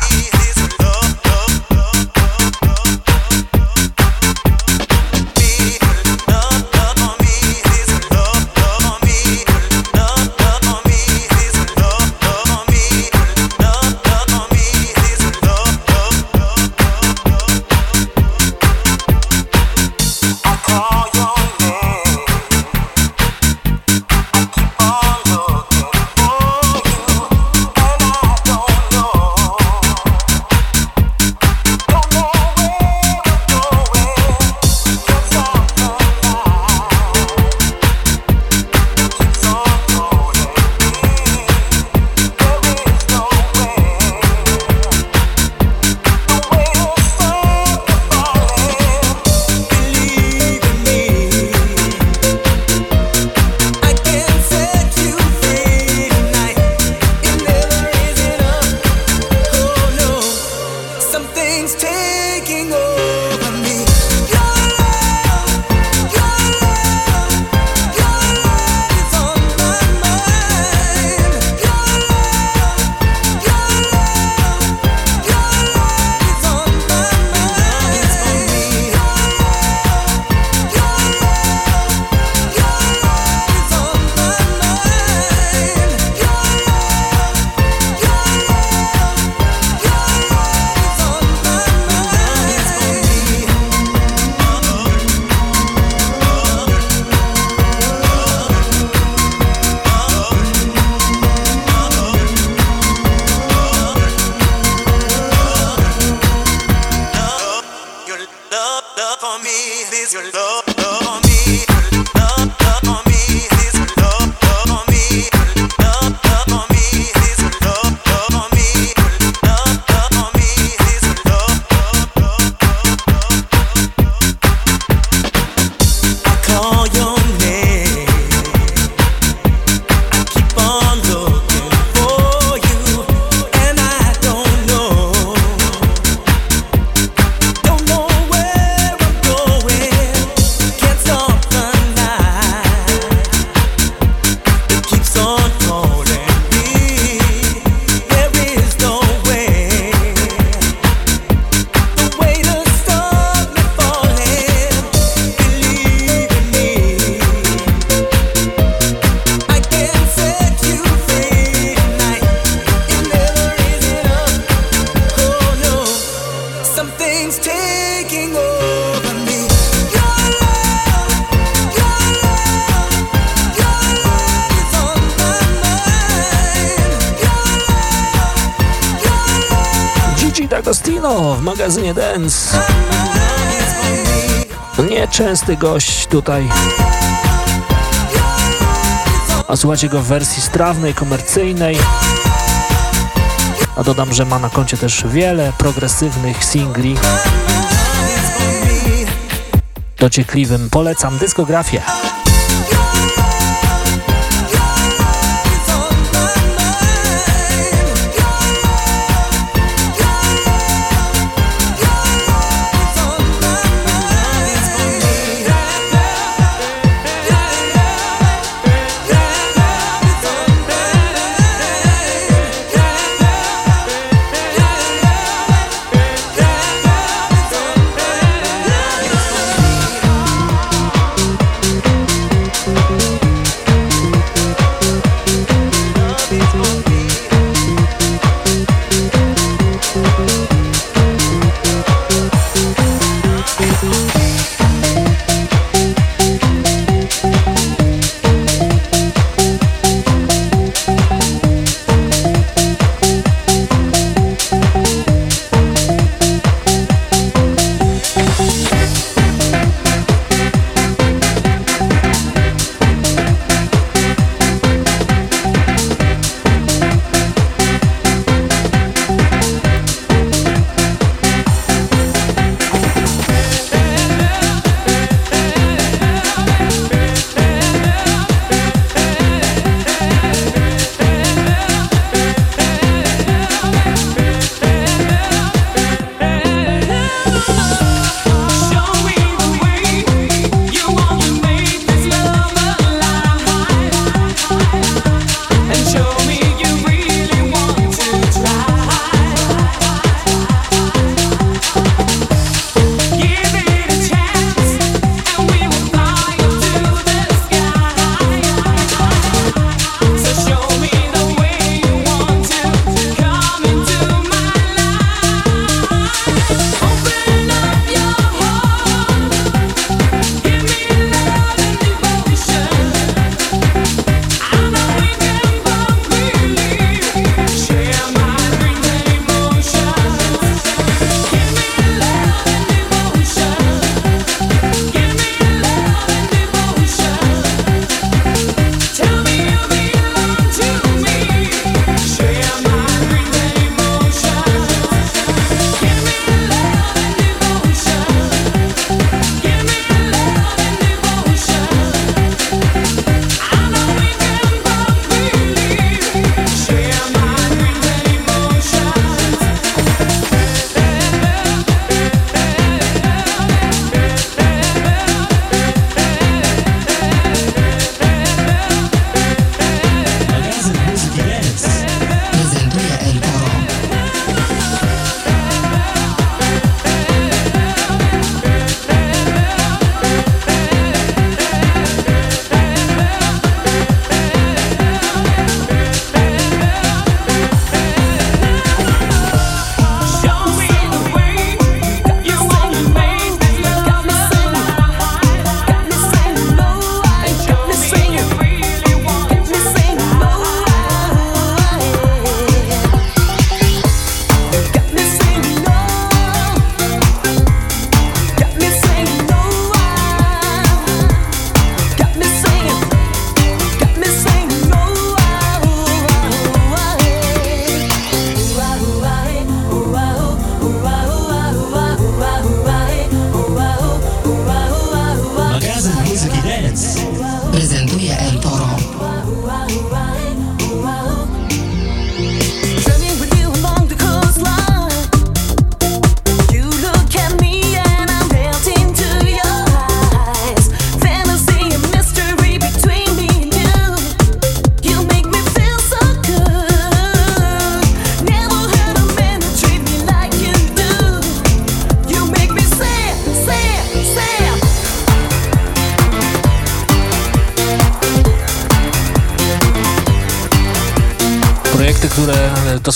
A: Nieczęsty gość tutaj. A słuchacie go w wersji strawnej, komercyjnej. A dodam, że ma na koncie też wiele progresywnych singli. Dociekliwym polecam dyskografię.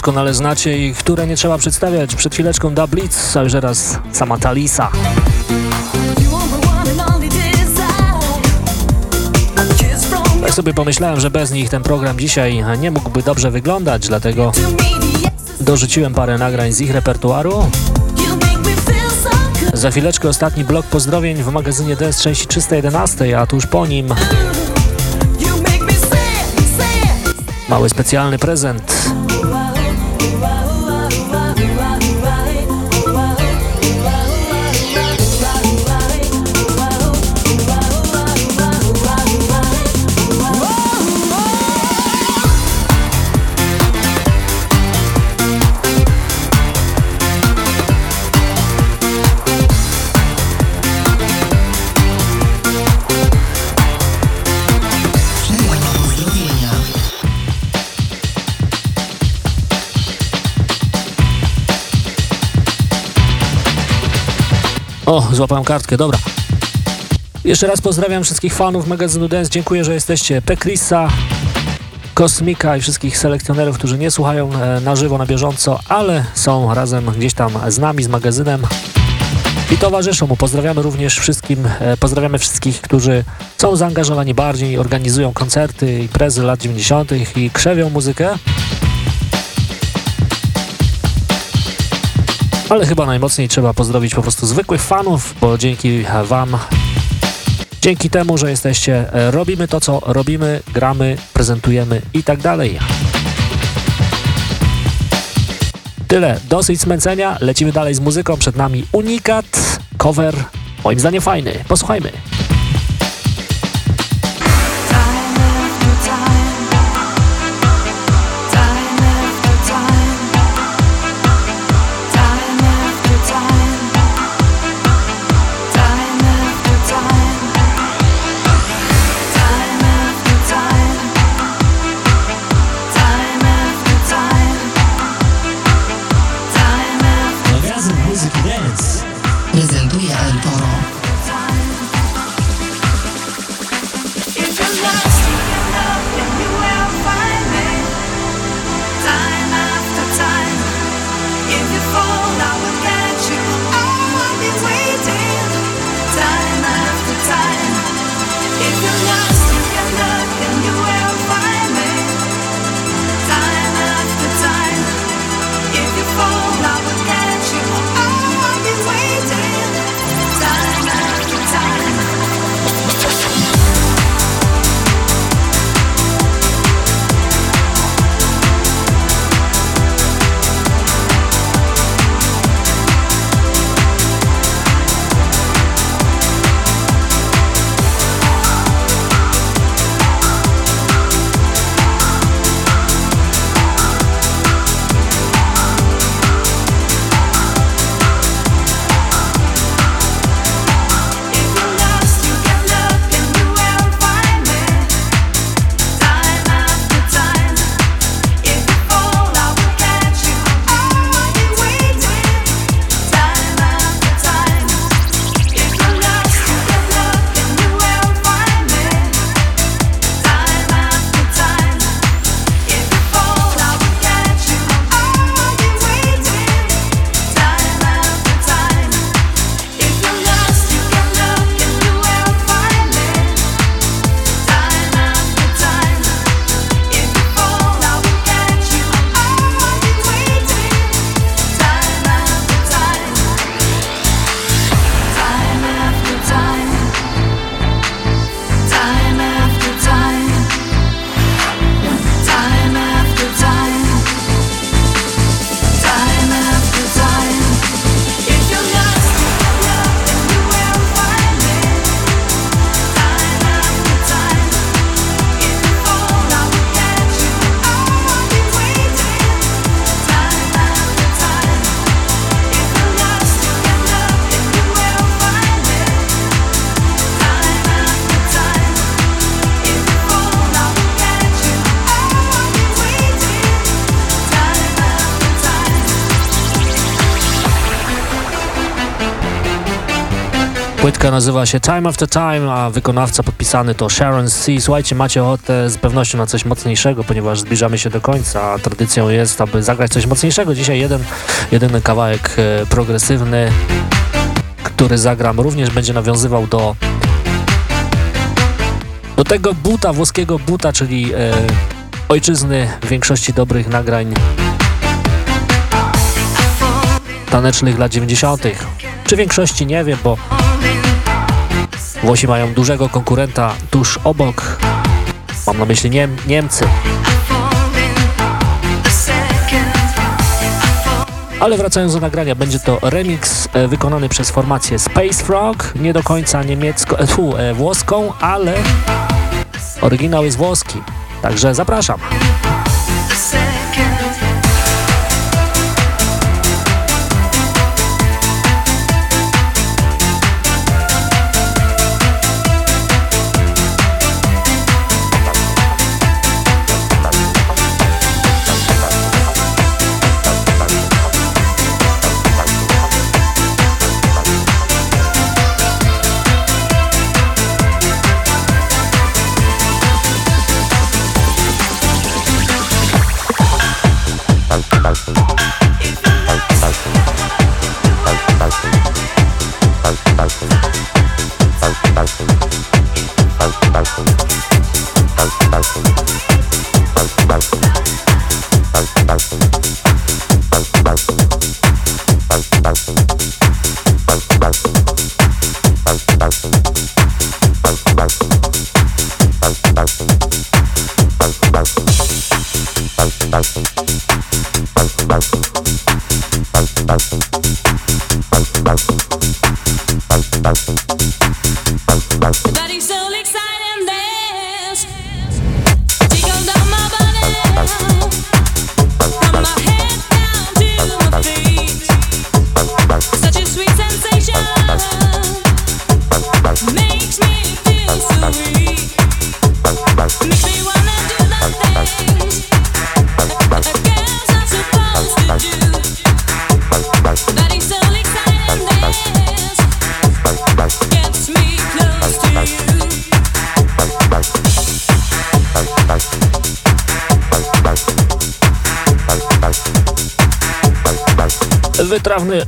A: Doskonale znacie i które nie trzeba przedstawiać. Przed chwileczką Da Blitz, a już teraz sama Talisa. Tak sobie pomyślałem, że bez nich ten program dzisiaj nie mógłby dobrze wyglądać, dlatego dorzuciłem parę nagrań z ich repertuaru. Za chwileczkę ostatni blok pozdrowień w magazynie DS części 311, a tuż po nim mały specjalny prezent.
B: Przerwa
A: O, złapałem kartkę, dobra. Jeszcze raz pozdrawiam wszystkich fanów magazynu Dance. Dziękuję, że jesteście. Pekrisa, Kosmika i wszystkich selekcjonerów, którzy nie słuchają e, na żywo, na bieżąco, ale są razem gdzieś tam z nami, z magazynem i towarzyszą mu. Pozdrawiamy również wszystkim, e, pozdrawiamy wszystkich, którzy są zaangażowani bardziej, organizują koncerty, imprezy lat 90. i krzewią muzykę. Ale chyba najmocniej trzeba pozdrowić po prostu zwykłych fanów, bo dzięki Wam, dzięki temu, że jesteście, e, robimy to, co robimy, gramy, prezentujemy i tak dalej. Tyle, dosyć smęcenia, lecimy dalej z muzyką, przed nami unikat, cover, moim zdaniem fajny, posłuchajmy. Płytka nazywa się Time After Time, a wykonawca podpisany to Sharon C. Słuchajcie, macie ochotę z pewnością na coś mocniejszego, ponieważ zbliżamy się do końca, tradycją jest, aby zagrać coś mocniejszego. Dzisiaj jeden, jedyny kawałek e, progresywny, który zagram, również będzie nawiązywał do do tego buta, włoskiego buta, czyli e, ojczyzny większości dobrych nagrań tanecznych lat 90. Czy większości nie wiem, bo Włosi mają dużego konkurenta tuż obok. Mam na myśli Niem Niemcy. Ale wracając do nagrania, będzie to remix e, wykonany przez formację Space Frog, nie do końca niemiecko, e, tfu, e, włoską, ale oryginał jest włoski. Także zapraszam. Bye.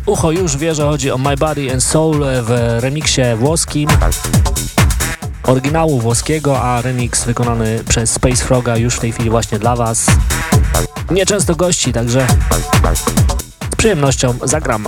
A: Ucho już wie, że chodzi o My Body and Soul w remiksie włoskim. Oryginału włoskiego, a remix wykonany przez Space Froga już w tej chwili właśnie dla Was. Nieczęsto gości, także z przyjemnością zagram.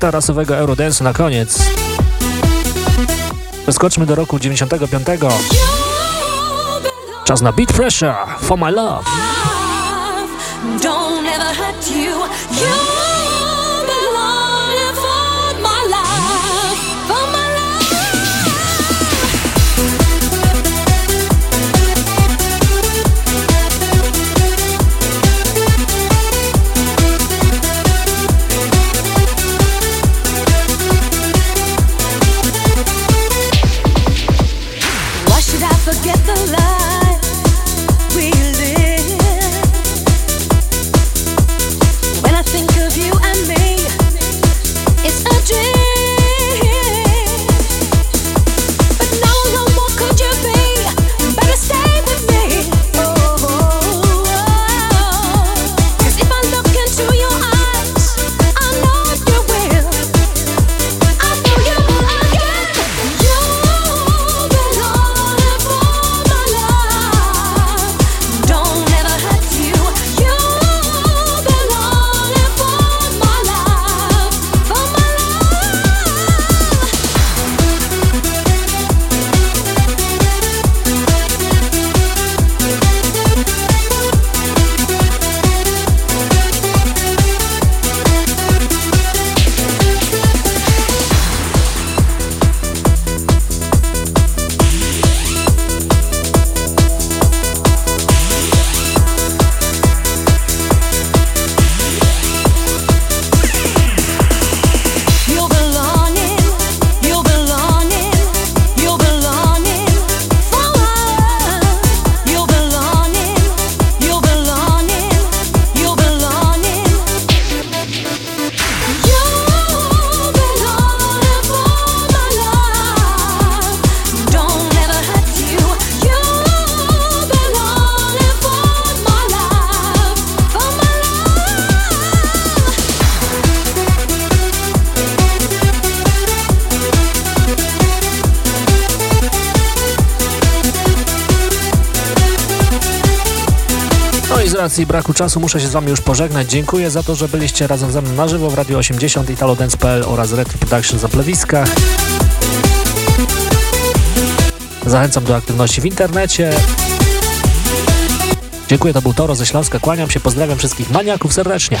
B: No i szczypta rasowego Eurodance'u na koniec. Przeskoczmy do roku 95. Czas na Beat Pressure for my love. Racji braku czasu muszę się z Wami już pożegnać. Dziękuję za to, że byliście razem ze mną na żywo w Radio 80 italodance.pl oraz Retro Production za plewiskach. Zachęcam do aktywności w internecie. Dziękuję, to był Toro ze Śląska. Kłaniam się, pozdrawiam wszystkich maniaków serdecznie.